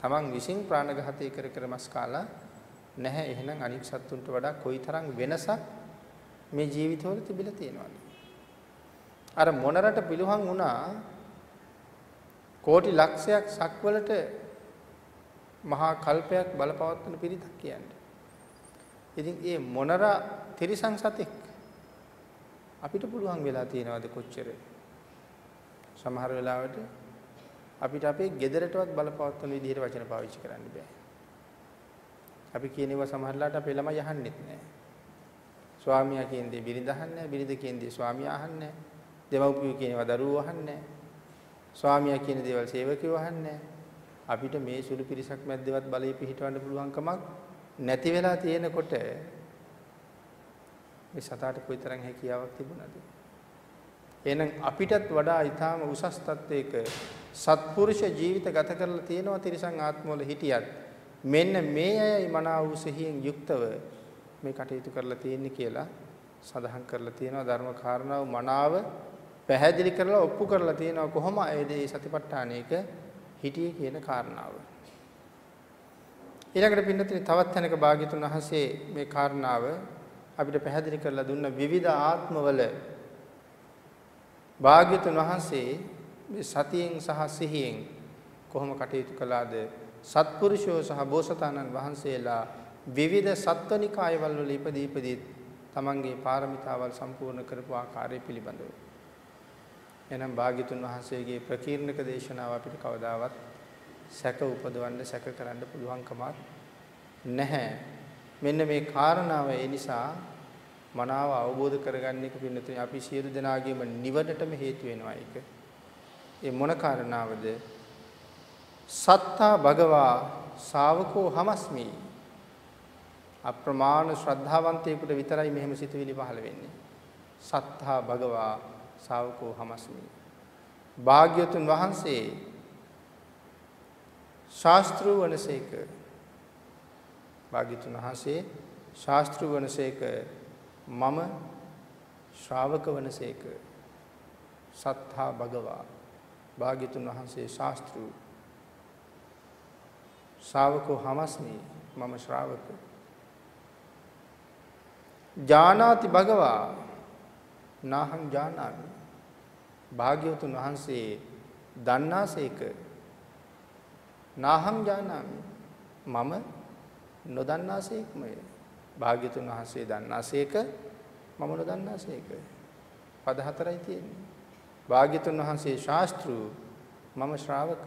Taman විසින් ප්‍රාණඝාතය කර කර මස් කාලා නැහැ. එහෙනම් අනික් සත්තුන්ට වඩා කොයිතරම් වෙනසක් මේ ජීවිතවල තිබිලා තියෙනවද? අර මොනරට පිළුහන් වුණා කෝටි ලක්ෂයක් සක්වලට මහා කල්පයක් බලපවත්වන පිරිතක් කියන්නේ. ඉතින් ඒ මොනරා තිරිසන් සතෙක් අපිට පුළුවන් වෙලා තියෙනවද කොච්චර? සමහර වෙලාවට අපිට අපේ ගෙදරටවත් බලපවත්වන විදිහට වචන පාවිච්චි කරන්න බෑ. අපි කියනවා සමහරලාට අපේ ළමයි අහන්නෙත් නෑ. ස්වාමියා කියන දේ බිරිඳ අහන්නේ නෑ, බිරිඳ කියන දේ ස්වාමියා අහන්නේ නෑ. දෙමව්පියෝ කියනවා දරුවෝ අහන්නේ නෑ. ස්වාමියා කියන දේවල් සේවකයෝ අහන්නේ නෑ. අපිට මේ සුළු පිරිසක් මැද්දේවත් බලය පිහිටවන්න පුළුවන් කමක් නැති වෙලා තියෙනකොට මේ සතාට කොයිතරම් හැකියාවක් තිබුණාද? එහෙනම් අපිටත් වඩා ඊටාම උසස් තත්වයක සත්පුරුෂ ජීවිත ගත කරලා තියෙනවා තිරිසන් ආත්මවල හිටියත් මෙන්න මේ අයයි මනා වූ සිහියෙන් යුක්තව මේ කටයුතු කරලා තියෙන්නේ කියලා සඳහන් කරලා තියෙනවා. ධර්ම කාරණාව මනාව පැහැදිලි කරලා ඔප්පු කරලා තියෙනවා. කොහොම ඒ දේ සතිපට්ඨානයක හිටියේ කියන කාරණාව. ඊළඟට පින්නතුනි තවත් තැනක භාග්‍යතුන් වහන්සේ මේ කාරණාව අපිට පැහැදිලි කරලා දුන්න විවිධ ආත්මවල භාග්‍යතුන් වහන්සේ මේ සතියෙන් සහ සිහියෙන් කොහොම කටයුතු කළාද? සත්පුරුෂයෝ සහ බෝසතාණන් වහන්සේලා විවිධ සත්වනිකායවල වල ඉපදී ඉපදී තමන්ගේ පාරමිතාවල් සම්පූර්ණ කරපු ආකාරය පිළිබඳව එහෙනම් භාග්‍යතුන් වහන්සේගේ ප්‍රකීර්ණක දේශනාව අපිට කවදාවත් සැක උපදවන්න සැක කරන්න පුළුවන් කමක් නැහැ. මෙන්න මේ කාරණාව ඒ නිසා මනාව අවබෝධ කරගන්න එක පින්නතුනි අපි සියලු දෙනාගේම නිවනටම හේතු වෙනවා ඒක. ඒ මොන කාරණාවද? සත්තා භගවා ශාවකෝ හමස්මි. අප්‍රමාණ ශ්‍රද්ධාවන්තයෙකුට විතරයි මෙහෙම සිතුවිලි පහළ වෙන්නේ. සත්තා භගවා ශාවකෝ හමස්මි. භාග්‍යතුන් වහන්සේ ශාස්ත්‍රූ වනසේක භාග්‍යතුන් වහන්සේ ශාස්ත්‍රූ වනසේක මම ශ්‍රාවක වනසේක සත්තා භගවා භාග්‍යතුන් වහන්සේ ශාස්ත්‍රු ශාවකෝ හමස්මි මම ශ්‍රාවක. ජානාති භගවා නාහං ජානාමි. භාග්‍යවතුන් වහන්සේ දන්නාසේක. නාහං ජානාමි මම නොදන්නාසේක්මය. භාග්‍යතුන් වහන්සේ දන්නාසේක මම නොදන්නාසේක. පද හතරයි තියෙන්නේ. භාග්‍යතුන් වහන්සේ ශාස්ත්‍රු මම ශ්‍රාවක.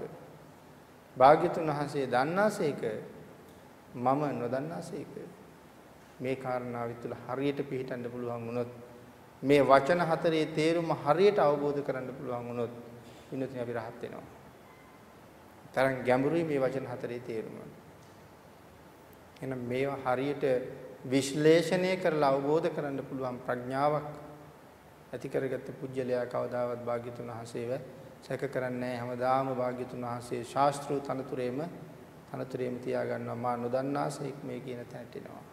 භාග්‍යතුන් වහන්සේ දන්නාසේක මම නොදන්නාසේක මේ කාරණාව තුළ හරියට පිළිටන්න පුළුවන් වුණොත් මේ වචන හතරේ තේරුම හරියට අවබෝධ කරගන්න පුළුවන් වුණොත් ඉන්නතුනි අපි rahat වෙනවා. තරම් ගැඹුරුයි මේ වචන හතරේ තේරුම. එහෙනම් මේවා හරියට විශ්ලේෂණය කරලා අවබෝධ කරගන්න පුළුවන් ප්‍රඥාවක් ඇති කරගත්ත පුජ්‍යලයා කවදාවත් භාග්‍යතුන් වහන්සේව සැක කරන්නේ නැහැ. හැමදාම භාග්‍යතුන් වහන්සේ ශාස්ත්‍රීය තනතුරේම තනතුරේම තියාගන්නවා මා නොදන්නාසේක් මේ කියන තැනට එනවා.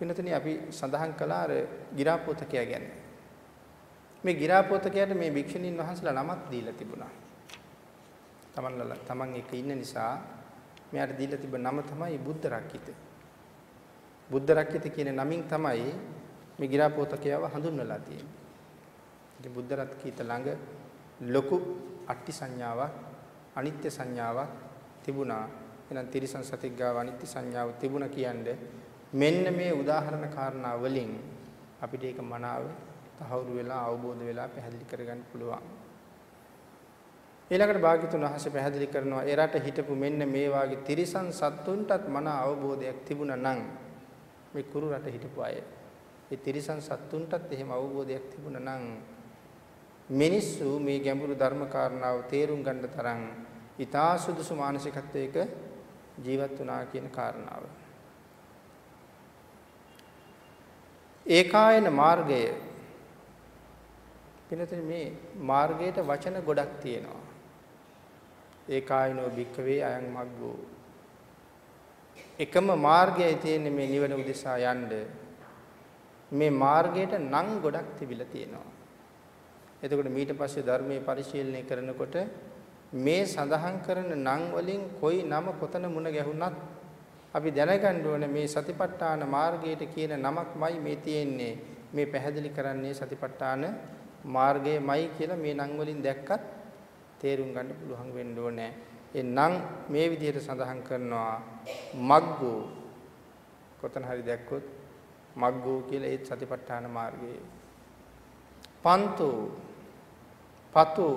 වෙනතනි අපි සඳහන් කළා අර ගිරාපෝතකයා ගැන. මේ ගිරාපෝතකයාට මේ භික්ෂුණීන් වහන්සේලා නමක් දීලා තිබුණා. තමන්ලා තමන් එක ඉන්න නිසා මෙයාට දීලා තිබ්බ නම තමයි බුද්ධ රක්කිත. බුද්ධ රක්කිත කියන නමින් තමයි මේ ගිරාපෝතකයාව හඳුන්වලා තියෙන්නේ. ඉතින් බුද්ධ රක්කිත ළඟ ලොකු අට්ටි සංඥාවක් අනිත්‍ය සංඥාවක් තිබුණා. එහෙනම් තිරිසන් සතෙක් ගාව අනිත්‍ය සංඥාව තිබුණා කියන්නේ මෙන්න මේ උදාහරණ කාරණා වලින් අපිට ඒක මනාව තහවුරු වෙලා අවබෝධ වෙලා පැහැදිලි කරගන්න පුළුවන්. ඊළඟට භාග්‍යතුන් වහන්සේ පැහැදිලි කරනවා ඒ රට හිටපු මෙන්න මේ වාගේ තිරිසන් සත්තුන්ටත් මන අවබෝධයක් තිබුණා නම් මේ කුරු රට හිටපු අය ඒ තිරිසන් සත්තුන්ටත් එහෙම අවබෝධයක් තිබුණා නම් මිනිස්සු මේ ගැඹුරු ධර්ම කාරණාව තේරුම් ගන්න තරම් ඊතා සුදුසු මානසිකත්වයක ජීවත් වුණා කියන කාරණාව. ඒකායන මාර්ගය පිනතේ මේ මාර්ගයට වචන ගොඩක් තියෙනවා. ඒකායනෝ භික්කවේ අයං මග්ගෝ. එකම මාර්ගයයි තියෙන්නේ මේ නිවන උදෙසා යන්න. මේ මාර්ගයට නම් ගොඩක් තිබිලා තියෙනවා. එතකොට ඊට පස්සේ ධර්මයේ පරිශීලනය කරනකොට මේ සඳහන් කරන නම් වලින් කොයි නම කොතන මුණ ගැහුණත් අපි දැනගන්න ඕනේ මේ සතිපට්ඨාන මාර්ගයට කියන නමක්මයි මේ තියෙන්නේ. මේ පැහැදිලි කරන්නේ සතිපට්ඨාන මාර්ගයමයි කියලා මේ නම් වලින් දැක්කත් තේරුම් ගන්න පුළුවන් වෙන්න ඕනේ. ඒ නම් මේ විදිහට සඳහන් කරනවා මග්ගෝ කොතන හරි දැක්කොත් මග්ගෝ කියලා ඒ සතිපට්ඨාන මාර්ගයේ පන්තෝ පතෝ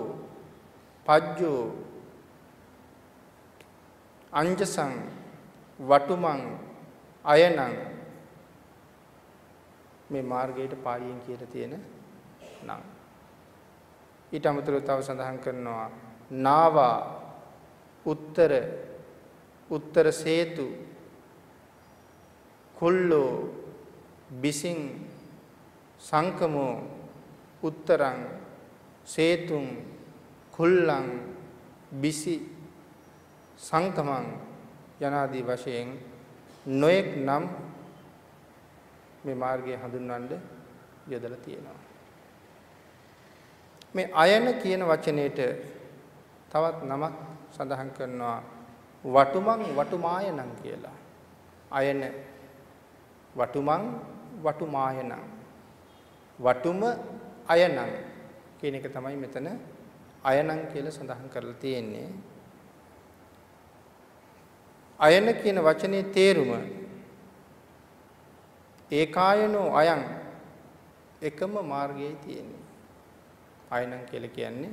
පජ්ජෝ අංජසං වටුමන් අයනං මේ මාර්ගයට පාලියෙන් කියලා තියෙන නම්. ඊට අමතරව තව සඳහන් කරනවා නාවා උත්තර උත්තර සේතු කුල්ලෝ බිසින් සංකමෝ උත්තරං සේතුං කුල්ලං බිසි සංකමං යනාදී වශයෙන් නොඑක් නම් මේ මාර්ගය හඳුන්වන්න යොදලා තියෙනවා. මේ අයන කියන වචනේට තවත් නමක් සඳහන් කරනවා වටුමන් වටුමායනං කියලා. අයන වටුමන් වටුමායනං. වටුම අයනං කියන එක තමයි මෙතන අයනං කියලා සඳහන් කරලා තියෙන්නේ. අයන කියන වචනේ තේරුම ඒකායනෝ අයං එකම මාර්ගයයි තියෙන්නේ. අයනං කියලා කියන්නේ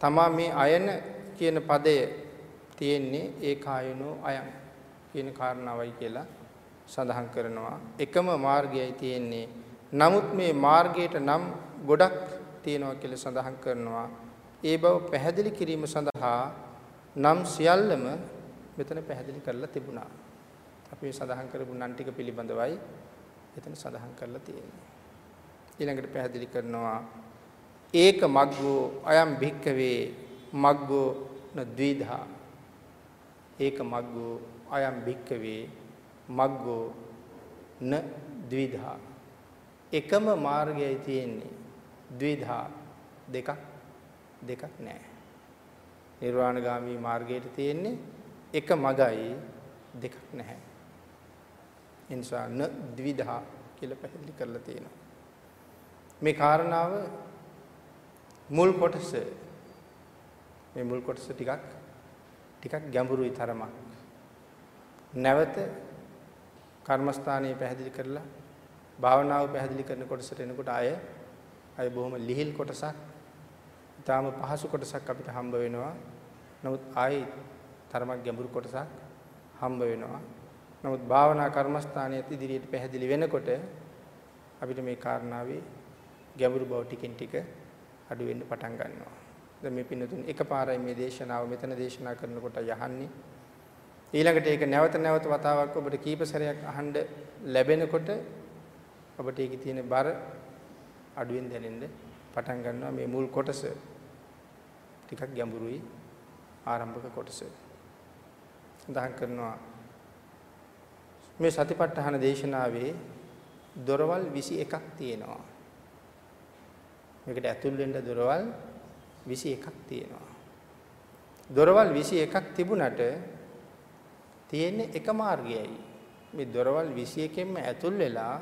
තමා මේ අයන කියන පදය තියෙන්නේ ඒකායනෝ අයං කියන කාරණාවයි කියලා සඳහන් කරනවා. එකම මාර්ගයයි තියෙන්නේ. නමුත් මේ මාර්ගයට නම් ගොඩක් තියෙනවා කියලා සඳහන් කරනවා. ඒ බව පැහැදිලි කිරීම සඳහා නම් සියල්ලම මෙතන පැහැදිලි කරලා තිබුණා. අපි සඳහන් කරපු නම් ටික පිළිබඳවයි එතන සඳහන් කරලා තියෙන්නේ. ඊළඟට පැහැදිලි කරනවා ඒක මග්ගෝ අයම් භික්කවේ මග්ගෝ න ද්විධා ඒක මග්ගෝ අයම් භික්කවේ මග්ගෝ න ද්විධා එකම මාර්ගයයි තියෙන්නේ. ද්විධා දෙකක් දෙකක් නෑ. නිර්වාණගාමී මාර්ගයට තියෙන්නේ එක මගයි දෙකක් නැහැ. එනිසා න ද්විධා කියලා පැහැදිලි කරලා තියෙනවා. මේ කාරණාව මුල් කොටස මේ මුල් කොටස ටිකක් ටිකක් ගැඹුරුයි තරමක්. නැවත කර්මස්ථානයේ පැහැදිලි කරලා භාවනාව පැහැදිලි කරන කොටසට එනකොට අය අය බොහොම ලිහිල් කොටසක් ඊටාම පහසු කොටසක් අපිට හම්බ වෙනවා. නමුත් ආයි තරමක් ගැඹුරු කොටසක් හම්බ වෙනවා. නමුත් භාවනා කර්මස්ථානයේ ඉදිරියට පැහැදිලි වෙනකොට අපිට මේ කාරණාවේ ගැඹුරු බව ටිකෙන් ටික අඩු වෙන්න පටන් ගන්නවා. දැන් මේ පින්නතුන් එකපාරයි මේ දේශනාව මෙතන දේශනා කරනකොට යහන්නේ. ඊළඟට ඒක නැවත නැවත වතාවක් ඔබට කීප සැරයක් අහන්න ලැබෙනකොට ඔබට ඒකේ තියෙන බර අඩුවෙන් දැනෙන්න පටන් ගන්නවා මේ මුල් කොටස ටිකක් ගැඹුරුයි ආරම්භක කොටස. සඳහන් කරනවා මේ සතිපට්ඨාන දේශනාවේ දොරවල් 21ක් තියෙනවා. මේකට ඇතුල් වෙන්න දොරවල් 21ක් තියෙනවා. දොරවල් 21ක් තිබුණට තියෙන්නේ එක මාර්ගයයි. මේ දොරවල් 21කින්ම ඇතුල් වෙලා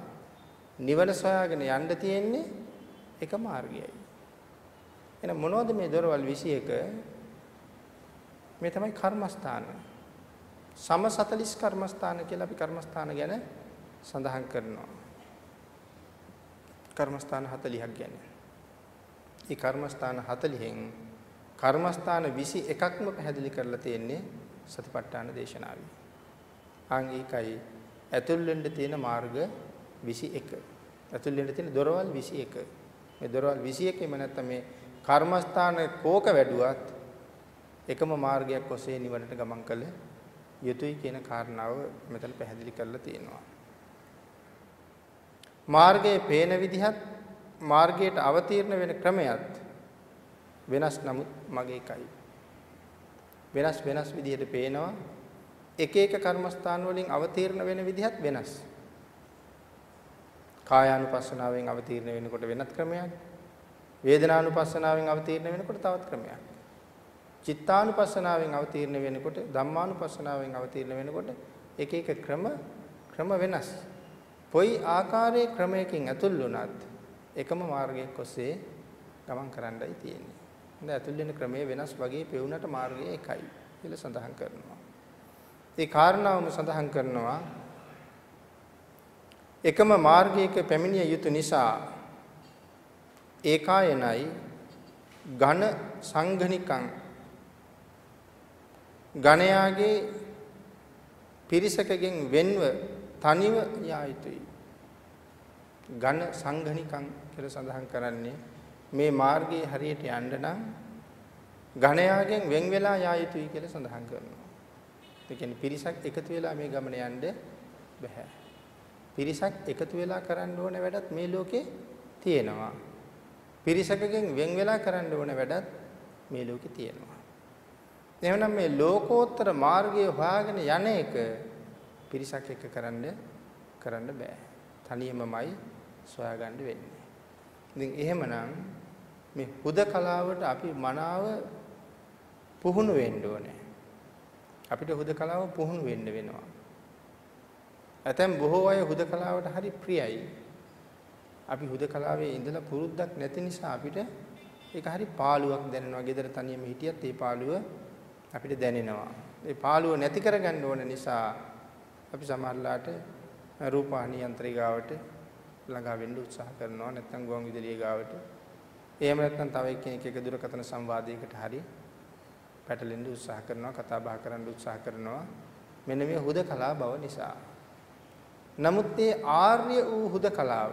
නිවන සොයාගෙන යන්න තියෙන්නේ එක මාර්ගයයි. එහෙනම් මොනවද මේ දොරවල් 21? මේ තමයි කර්මස්ථාන. සම 40 කර්මස්ථාන කියලා අපි කර්මස්ථාන ගැන සඳහන් කරනවා. කර්මස්ථාන 40ක් ගැන. මේ කර්මස්ථාන 40න් කර්මස්ථාන 21ක්ම පැහැදිලි කරලා තියෙන්නේ සතිපට්ඨාන දේශනාවේ. ආංගිකයි ඇතුල් වෙන්න තියෙන මාර්ග 21. ඇතුල් වෙන්න තියෙන දොරවල් 21. මේ දොරවල් 21ෙම නැත්නම් මේ කර්මස්ථාන කෝක වැඩුවත් එකම මාර්ගයක් ඔස්සේ නිවනට ගමන් කළ යුතුයි කියන කාරණාව මෙතන පැහැදිලි කරලා තියෙනවා. මාර්ගයේ පේන විදිහත් මාර්ගයට අවතීර්ණ වෙන ක්‍රමයක් වෙනස් නමුත් මගේ එකයි. වෙනස් වෙනස් විදිහට පේනවා. එක එක කර්මස්ථාන වලින් අවතීර්ණ වෙන විදිහත් වෙනස්. කායානුපස්සනාවෙන් අවතීර්ණ වෙනකොට වෙනත් ක්‍රමයක්. වේදනානුපස්සනාවෙන් අවතීර්ණ වෙනකොට තවත් ක්‍රමයක්. චිත්තානුපස්සනාවෙන් අවතීර්ණ වෙනකොට ධම්මානුපස්සනාවෙන් අවතීර්ණ වෙනකොට එක එක ක්‍රම ක්‍රම වෙනස්. කොයි ආකාරයේ ක්‍රමයකින් ඇතුල් වුණත් එකම මාර්ගයක් ඔස්සේ ගමන් කරන්නයි තියෙන්නේ. හොඳ ඇතුල් වෙන ක්‍රමයේ වෙනස් වගේ පෙවුනට මාර්ගය එකයි කියලා සඳහන් කරනවා. ඒ කාරණාවම සඳහන් කරනවා එකම මාර්ගයක පැමිණිය යුතු නිසා ඒකායනයි ඝන සංඝනිකං ඝණයාගේ පිරිසකගෙන් වෙන්ව තනිව යා යුතුයි. ඝන සංඝනිකං කියලා සඳහන් කරන්නේ මේ මාර්ගයේ හරියට යන්න නම් ඝණයාගෙන් වෙන් වෙලා යා යුතුයි කියලා සඳහන් කරනවා. ඒ කියන්නේ පිරිසක් එකතු වෙලා මේ ගමන යන්න බෑ. පිරිසක් එකතු වෙලා කරන්න ඕන වැඩත් මේ ලෝකේ තියෙනවා. පිරිසකගෙන් වෙන් වෙලා කරන්න ඕන වැඩත් මේ ලෝකේ තියෙනවා. එහෙනම් මේ ලෝකෝත්තර මාර්ගය හොයාගෙන යන එක පිරිසක් එක්ක කරන්න කරන්න බෑ. තනියමමයි සොයාගන්න වෙන්නේ. ඉතින් එහෙමනම් මේ හුදකලාවට අපි මනාව පුහුණු වෙන්න ඕනේ. අපිට හුදකලාව පුහුණු වෙන්න වෙනවා. ඇතැම් බොහෝ අය හුදකලාවට හරි ප්‍රියයි. අපි හුදකලාවේ ඉඳලා පුරුද්දක් නැති නිසා අපිට ඒක හරි පාළුවක් දැනෙනවා. gedara තනියම හිටියත් ඒ පාළුව අපිට දැනෙනවා. ඒ පාළුව නැති කරගන්න ඕන නිසා අපි සමහරලාට රූපවාහිනී යන්ත්‍රය ගාවට ළඟා වෙන්න උත්සාහ කරනවා. නැත්නම් ගුවන් විදුලිය ගාවට. එහෙම නැත්නම් තව එක්කෙනෙක් එක දුරකථන සංවාදයකට හරි පැටලෙන්න උත්සාහ කරනවා. කතා බහ කරන්න උත්සාහ කරනවා. මෙන්න මේ හුදකලා බව නිසා. නමුත් ඒ ආර්ය වූ හුදකලාව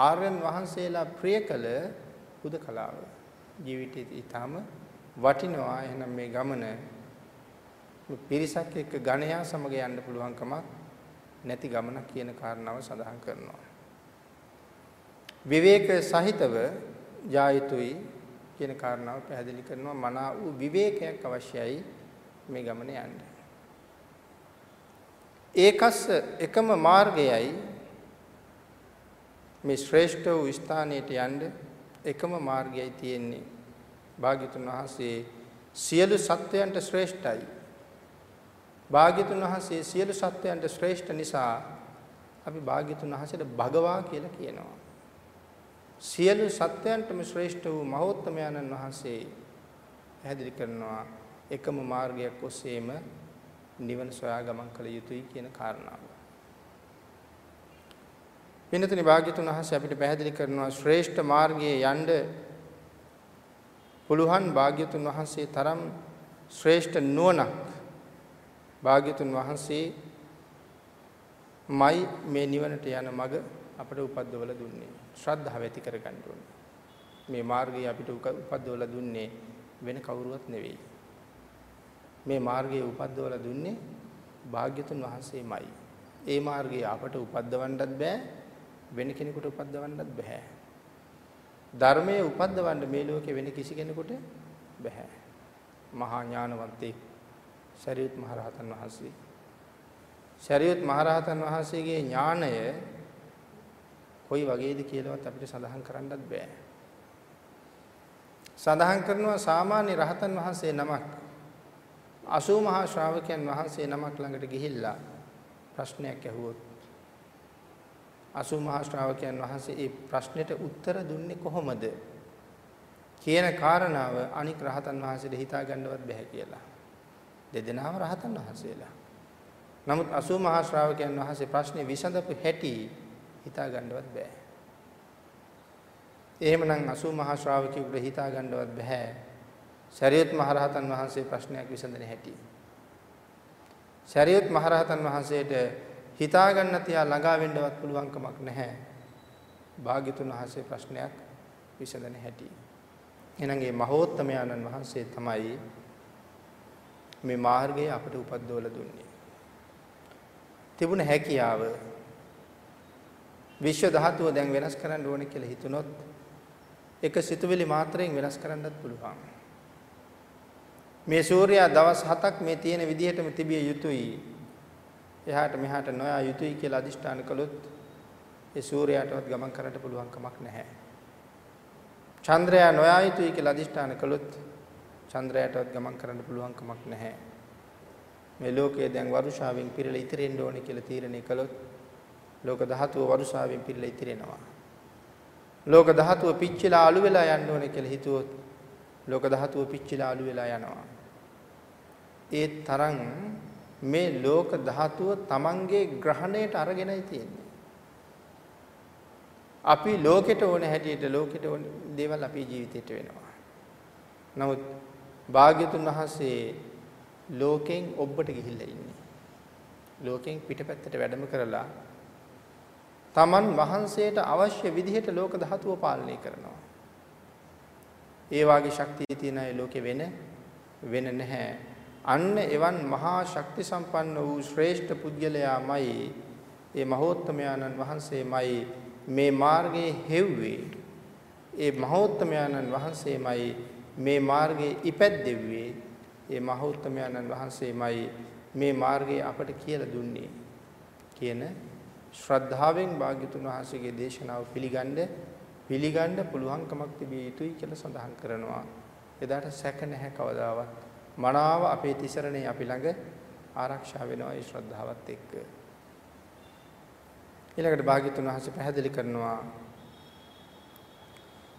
ආර්යයන් වහන්සේලා ප්‍රිය කළ හුදකලාව ජීවිතේ ඊටම වටිනවා. එහෙනම් මේ ගමන පිරිසක් එක්ක ඝණයා සමග යන්න පුළුවන්කමක් නැති ගමනක් කියන කාරණාව සඳහන් කරනවා. විවේක සහිතව ජායතුයි කියන කාරණාව පැහැදිලි කරනවා. මනා වූ විවේකයක් අවශ්‍යයි මේ ගමන යන්න. ඒකස් එකම මාර්ගයයි මේ ශ්‍රේෂ්ඨ වූ ස්ථානයට යන්න එකම මාර්ගයයි තියෙන්නේ. භාග්‍යතුන් වහන්සේ සියලු සත්වයන්ට ශ්‍රේෂ්ඨයි. භාග්‍යතුන් වහන්සේ සියලු සත්වයන්ට ශ්‍රේෂ්ඨ නිසා අපි භාග්‍යතුන් වහන්සේට භගවා කියලා කියනවා. සියලු සත්වයන්ටම ශ්‍රේෂ්ඨ වූ මහෝත්තමයන්න් වහන්සේ පැහැදිලි කරනවා එකම මාර්ගයක් ඔස්සේම නිවන සොයා ගමන් කළ යුතුයි කියන කාරණාව. වෙනතනි භාග්‍යතුන් වහන්සේ අපිට පැහැදිලි කරනවා ශ්‍රේෂ්ඨ මාර්ගයේ යන්න පුළුවන් භාග්‍යතුන් වහන්සේ තරම් ශ්‍රේෂ්ඨ නුවණක්. භාග්‍යතුන් වහන්සේ මයි මේ නිවනට යන මඟ අපට උපද්දවල දුන්නේ. ශ්‍රද්ධාව ඇති කරගන්න ඕනේ. මේ මාර්ගය අපිට උපද්දවල දුන්නේ වෙන කවුරුවත් නෙවෙයි. මේ මාර්ගයේ උපද්දවල දුන්නේ භාග්‍යතුන් වහන්සේමයි ඒ මාර්ගය අපට උපද්දවන්නත් බෑ වෙන කෙනෙකුට උපද්දවන්නත් බෑ. ධර්මයේ උපද්දවන්න මේ ලෝකේ වෙන කිසි කෙනෙකුට බෑ. මහා ඥානවන්තේ සරියුත් මහරහතන් වහන්සේ. සරියුත් මහරහතන් වහන්සේගේ ඥාණය කොයි වගේද කියලාවත් අපිට සඳහන් කරන්නත් බෑ. සඳහන් කරනවා සාමාන්‍ය රහතන් වහන්සේ නමක් 80 මහා ශ්‍රාවකයන් වහන්සේ නමක් ළඟට ගිහිල්ලා ප්‍රශ්නයක් ඇහුවොත් 80 මහා ශ්‍රාවකයන් වහන්සේ ඒ ප්‍රශ්නෙට උත්තර දුන්නේ කොහොමද කියන කාරණාව අනික් රහතන් වහන්සේට හිතා ගන්නවත් බැහැ කියලා. දෙදෙනාම රහතන් වහන්සේලා. නමුත් 80 මහා ශ්‍රාවකයන් වහන්සේ ප්‍රශ්නේ විසඳපු හැටි හිතා ගන්නවත් බෑ. එහෙමනම් 80 මහා ශ්‍රාවකයෙකුට හිතා ගන්නවත් බෑ. සරියුත් මහ රහතන් වහන්සේ ප්‍රශ්නයක් විසඳන හැටි. සරියුත් මහ රහතන් වහන්සේට හිතා ගන්න තියා ළඟා වෙන්නවත් පුළුවන් කමක් නැහැ. භාග්‍යතුන් වහන්සේ ප්‍රශ්නයක් විසඳන හැටි. එහෙනම් මේ මහෝත්තමයන්න් වහන්සේ තමයි මේ මාර්ගය අපට උපද්දවල දුන්නේ. තිබුණ හැකියාව විශ්ව ධාතුව දැන් වෙනස් කරන්න ඕනේ කියලා හිතුනොත් එක සිතුවිලි මාත්‍රයෙන් වෙනස් කරන්නත් පුළුවන්. මේ සූර්යයා දවස් 7ක් මේ තියෙන විදිහටම තිබිය යුතුයි. එහාට මෙහාට නොයා යුතුයි කියලා අදිෂ්ඨාන කළොත් ඒ සූර්යයාටවත් ගමන් කරන්න පුළුවන් කමක් නැහැ. චන්ද්‍රයා නොයා යුතුයි කියලා අදිෂ්ඨාන කළොත් චන්ද්‍රයාටවත් ගමන් කරන්න පුළුවන් කමක් නැහැ. මේ ලෝකයේ දැන් වරුෂාවෙන් පිරලා ඉතිරෙන්න ඕනේ කියලා තීරණය කළොත් ලෝක ධාතුව වරුෂාවෙන් පිරලා ඉතිරෙනවා. ලෝක ධාතුව පිච්චිලා අළු වෙලා යන්න ඕනේ කියලා හිතුවොත් ලෝක ධාතුව පිච්චිලා අළු වෙලා යනවා. ඒ තරම් මේ ලෝක ධාතුව Tamanගේ ග්‍රහණයට අරගෙනයි තියෙන්නේ. අපි ලෝකෙට ඕන හැටියට ලෝකෙට ඕන දේවල් අපේ ජීවිතේට වෙනවා. නමුත් භාග්‍යතුන් වහන්සේ ලෝකෙන් ඔබට ගිහිල්ලා ඉන්නේ. ලෝකෙන් පිටපැත්තට වැඩම කරලා Taman වහන්සේට අවශ්‍ය විදිහට ලෝක ධාතුව පාලනය කරනවා. ඒ වාගේ ශක්තිය තියෙන අය ලෝකෙ වෙන වෙන නැහැ. අන්න එවන් මහා ශක්ති සම්පන්න වූ ශ්‍රේෂ්ඨ පුද්ගලයාමයි ඒ මහෝත්තමයාණන් වහන්සේමයි මේ මාර්ගයේ හෙව්වේ. ඒ මහෝත්තමයාණන් වහන්සේමයි මේ මාර්ගයේ ඉපැද්දෙව්වේ. ඒ මහෝත්තමයාණන් වහන්සේමයි මේ මාර්ගය අපට කියලා දුන්නේ කියන ශ්‍රද්ධාවෙන් භාග්‍යතුන් වහන්සේගේ දේශනාව පිළිගන්න පිළිගන්න පුළුවන්කමක් තිබිය යුතුයි කියලා සඳහන් කරනවා. එදාට සැක නැහැ කවදාවත්. මනාව අපේ තිසරණේ අපි ළඟ ආරක්ෂා වෙනවා ඒ ශ්‍රද්ධාවත් එක්ක. ඊළඟට භාග්‍යතුන් වහන්සේ පැහැදිලි කරනවා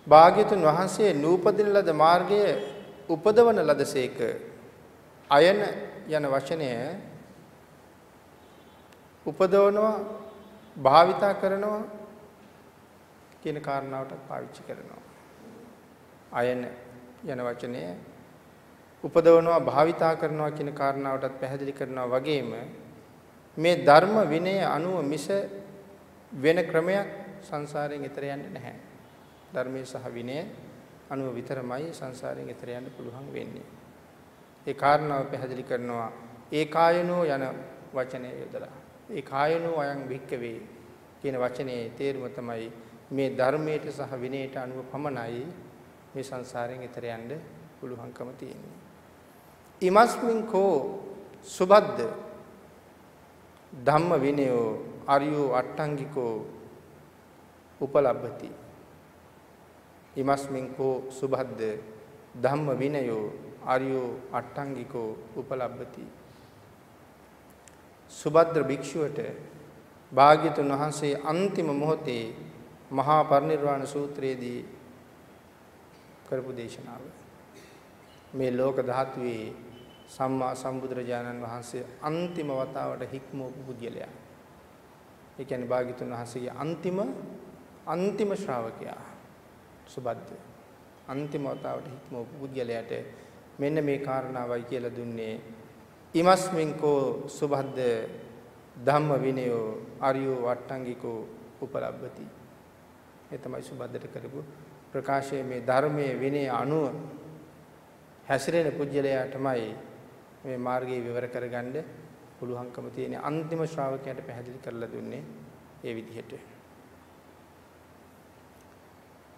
භාග්‍යතුන් වහන්සේ නූපදින ලද මාර්ගය උපදවන ලදසේක අයන යන වචනය උපදවනවා භාවිතා කරනවා කියන කාරණාවට පාවිච්චි කරනවා අයන යන වචනය උපදවනවා භාවිතා කරනවා කියන කාරණාවටත් පැහැදිලි කරනවා වගේම මේ ධර්ම විනය අනුව මිස වෙන ක්‍රමයක් සංසාරයෙන් එතර යන්නේ නැහැ. ධර්මයේ සහ විනය අනුව විතරමයි සංසාරයෙන් එතර යන්න පුළුවන් වෙන්නේ. ඒ කාරණාව පැහැදිලි කරනවා ඒ කායනෝ යන වචනය යොදලා. ඒ කායනෝ අයං භික්කවේ කියන වචනේ තේරුම තමයි මේ ධර්මයට සහ විනයට අනුව පමණයි මේ සංසාරයෙන් එතර යන්න පුළුවන්කම තියෙන්නේ. ඉමස්මින් කෝ සුබද්ද? ධම්ම විනයෝ අරියෝ අට්ටංගිකෝ උපලබ්ධති ඉමස්මින් කෝ සුබද්ද? ධම්ම විනයෝ ආර්යෝ අට්ටංගිකෝ උපලබ්ධති සුබද්‍ර භික්ෂුවට භාග්‍යතුන් වහන්සේ අන්තිම මොහොතේ මහා පරිනිර්වාණ සූත්‍රයේදී කරපු දේශනාව. මේ ලෝක ධාතුවේ සම්මා සම්බුදුරජාණන් වහන්සේ අන්තිම වතාවට හික්මවපු පුද්ගලයා. ඒ කියන්නේ භාග්‍යතුන් වහන්සේගේ අන්තිම අන්තිම ශ්‍රාවකයා සුබද්ද. අන්තිම වතාවට හික්මවපු පුද්ගලයාට මෙන්න මේ කාරණාවයි කියලා දුන්නේ ඉමස්මින් කෝ සුබද්ද ධම්ම විනයෝ ආර්යෝ වට්ටංගිකෝ උපලබ්ධති. ඒ තමයි සුබද්දට කරපු ප්‍රකාශයේ මේ ධර්මයේ විනය අනුව හැසිරෙන පුජ්‍යලයාටමයි මේ මාර්ගය විවර කරගන්න පුළුවන්කම තියෙන අන්තිම ශ්‍රාවකයාට පැහැදිලි කරලා දුන්නේ ඒ විදිහට.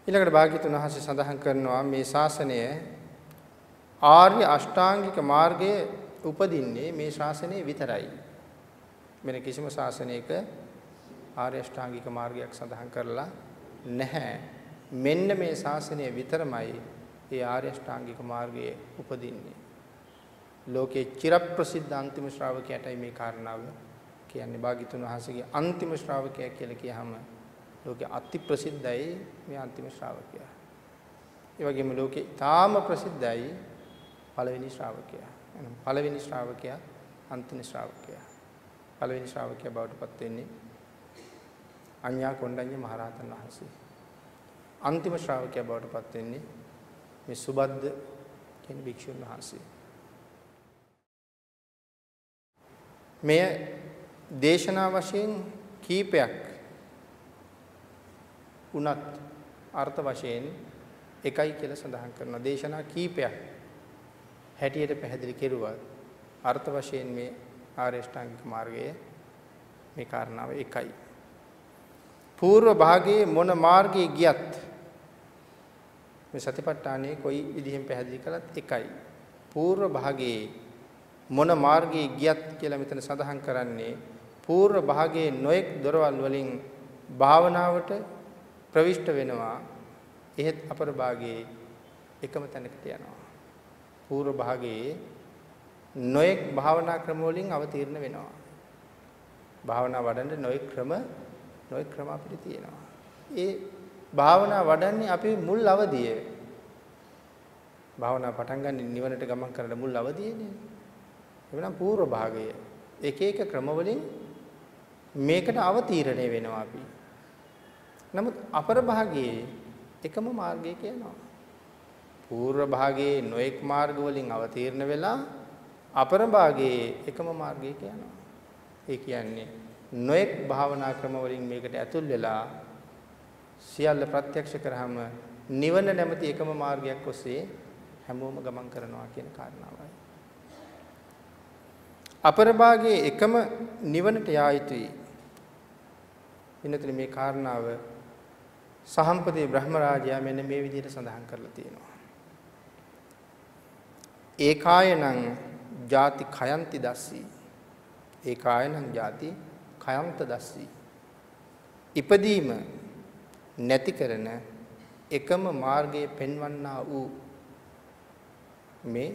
ඊළඟට භාග්‍යතුන් වහන්සේ සඳහන් කරනවා මේ ශාසනය ආර්ය අෂ්ටාංගික මාර්ගයේ උපදින්නේ මේ ශාසනයේ විතරයි. වෙන කිසිම ශාසනයක ආර්ය අෂ්ටාංගික මාර්ගයක් සඳහන් කරලා නැහැ. මෙන්න මේ ශාසනය විතරමයි ඒ ආර්ය අෂ්ටාංගික මාර්ගයේ උපදින්නේ. ලෝකේ චිරප්‍රසිද්ධ අන්තිම ශ්‍රාවකයාටයි මේ කාරණාව කියන්නේ භාග්‍යතුන් වහන්සේගේ අන්තිම ශ්‍රාවකයා කියලා කියහම ලෝකේ අති ප්‍රසිද්ධයි මේ අන්තිම ශ්‍රාවකයා. ඒ වගේම ලෝකේ තාම ප්‍රසිද්ධයි පළවෙනි ශ්‍රාවකයා. එහෙනම් පළවෙනි ශ්‍රාවකයා අන්තිම ශ්‍රාවකයා. පළවෙනි ශ්‍රාවකයා බවට පත් වෙන්නේ අඤ්ඤා කොණ්ඩඤ්ඤ මහරහතන් වහන්සේ. අන්තිම ශ්‍රාවකයා බවට පත් වෙන්නේ මේ සුබද්ද කියන භික්ෂුන් වහන්සේ. මෙය දේශනා වශයෙන් කීපයක් උනත් අර්ථ වශයෙන් එකයි කියලා සඳහන් කරනවා. දේශනා කීපයක් හැටියට පැහැදිලි කෙරුවා. අර්ථ වශයෙන් මේ ආරේෂ්ඨාංගික මාර්ගයේ මේ කාරණාව එකයි. పూర్ව භාගයේ මොන මාර්ගයේ ගියත් මේ සතිපට්ඨානයේ කොයි විදිහෙන් පැහැදිලි කළත් එකයි. పూర్ව භාගයේ මොන මාර්ගයේ ගියත් කියලා මෙතන සඳහන් කරන්නේ పూర్ව භාගයේ නොඑක් දොරවල් වලින් භාවනාවට ප්‍රවිෂ්ඨ වෙනවා. එහෙත් අපර භාගයේ එකම තැනකට යනවා. పూర్ව භාගයේ නොඑක් භාවනා ක්‍රම වලින් අවතීර්ණ වෙනවා. භාවනා වඩන්න නොඑක් ක්‍රම නොඑක් ක්‍රම අපිට තියෙනවා. ඒ භාවනා වඩන්නේ අපි මුල් අවදියේ භාවනා පටන් ගන්න නිවනට ගමන් කරන මුල් අවදියේනේ එවනම් පූර්ව භාගය එක එක ක්‍රමවලින් මේකට අවතීර්ණය වෙනවා අපි. නමුත් අපර භාගයේ එකම මාර්ගයක යනවා. පූර්ව භාගයේ නොඑක් මාර්ග වලින් අවතීර්ණ වෙලා අපර භාගයේ එකම මාර්ගයක යනවා. ඒ කියන්නේ නොඑක් භාවනා ක්‍රම වලින් මේකට ඇතුල් වෙලා සියල්ල ප්‍රත්‍යක්ෂ කරාම නිවන නැමැති එකම මාර්ගයක් ඔස්සේ හැමෝම ගමන් කරනවා කියන කාරණාවයි. අපර භාගයේ එකම නිවනට යා යුතුයි. ඉන්නතර මේ කාරණාව සහම්පති බ්‍රහ්මරාජයා මෙන්න මේ විදිහට සඳහන් කරලා තියෙනවා. ඒකායනං ಜಾති khයන්ති දස්සී. ඒකායනං ಜಾති khයන්ත දස්සී. ඉපදීම නැති කරන එකම මාර්ගයේ පෙන්වන්නා වූ මේ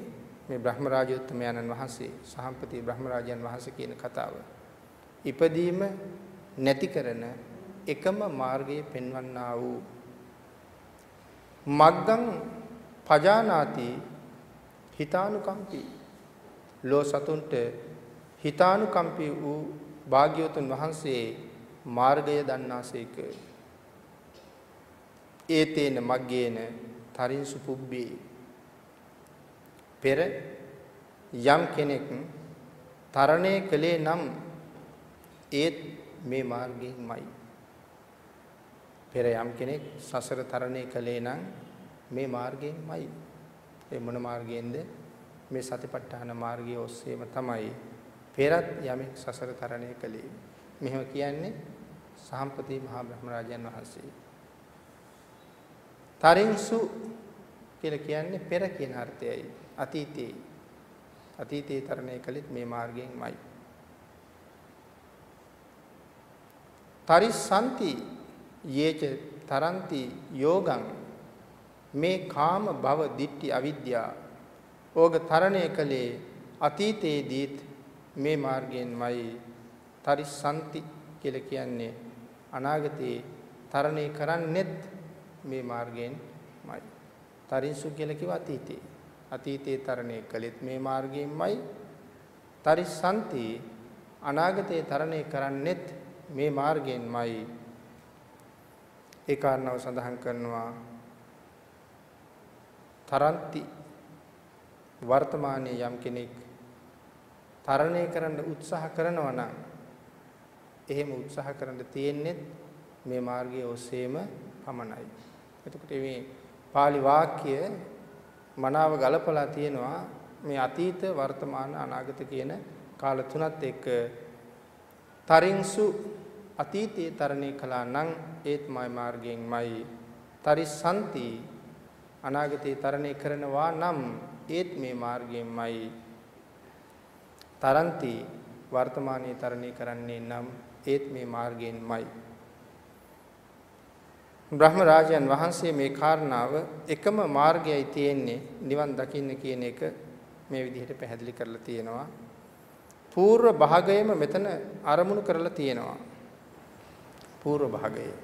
මේ බ්‍රහ්මරාජෝත්තමයන්න් වහන්සේ සහම්පති බ්‍රහ්මරාජයන් වහන්සේ කියන කතාව. ඉපදීම නැති කරන එකම මාර්ගයේ පෙන්වන්නා වූ මග්ගං පජානාති හිතානුකම්පී. ලෝ සතුන්ට හිතානුකම්පී වූ භාග්‍යවතුන් වහන්සේ මාර්ගය දන්නාසේක. ඒතේන මග්ගේන තරින්සු පුබ්බේ පෙර යම් කෙනෙක් තරණය කළේ නම් ඒත් මේ මාර්ගයෙන්මයි. පෙර යම් කෙනෙක් සසර තරණය කළේ නම් මේ මාර්ගයෙන්මයි. ඒ මොන මාර්ගයෙන්ද? මේ සතිපට්ඨාන මාර්ගය ඔස්සේම තමයි පෙරත් යමෙක් සසර තරණය කළේ. මෙහෙම කියන්නේ සාම්පති මහා බ්‍රහ්මරාජයන් වහන්සේ. තරින්සු කියලා කියන්නේ පෙර කියන අර්ථයයි. අතීතයේ අතීතයේ තරණය කළෙත් මේ මාර්ගයෙන්මයි. තරිස්සanti යේච තරන්ති යෝගං. මේ කාම භව දිට්ටි අවිද්‍යා ඕග තරණය කලේ අතීතයේදීත් මේ මාර්ගයෙන්මයි. තරිසන්ති කියලා කියන්නේ අනාගතේ තරණය කරන්නෙත් මේ මාර්ගයෙන්මයි. තරිසු කියලා කිව්ව අතීතේ. අතීතේ තරණය කළෙත් මේ මාර්ගයෙන්මයි. තරිසන්ති අනාගතේ තරණය කරන්නෙත් මේ මාර්ගයෙන්මයි. ඒ කාරණාව සඳහන් කරනවා. තරන්ති වර්තමානයේ යම් කෙනෙක් තරණය කරන්න උත්සාහ කරනවා නම් එහෙම උත්සාහ කරන්න තියෙන්නේ මේ මාර්ගයේ ඔස්සේම පමණයි. එතකොට මේ pāli වාක්‍ය මනාව ගලපලා තියෙනවා මේ අතීත වර්තමාන අනාගත කියන කාල තුනත් එක්ක. තරින්සු අතීතයේ තරණය කළා නම් ඒත් මයි මාර්ගයෙන්මයි. තරිසන්ති අනාගතයේ තරණය කරනවා නම් ඒත් මේ මාර්ගයෙන්මයි. තරන්ති වර්තමානයේ තරණය කරන්නේ නම් ඒත් මේ මාර්ගයෙන්මයි. බ්‍රහ්මරාජයන් වහන්සේ මේ කාරණාව එකම මාර්ගයයි තියෙන්නේ නිවන් දකින්න කියන එක මේ විදිහට පැහැදිලි කරලා තියෙනවා. పూర్ව භාගයේම මෙතන අරමුණු කරලා තියෙනවා. పూర్ව භාගයේ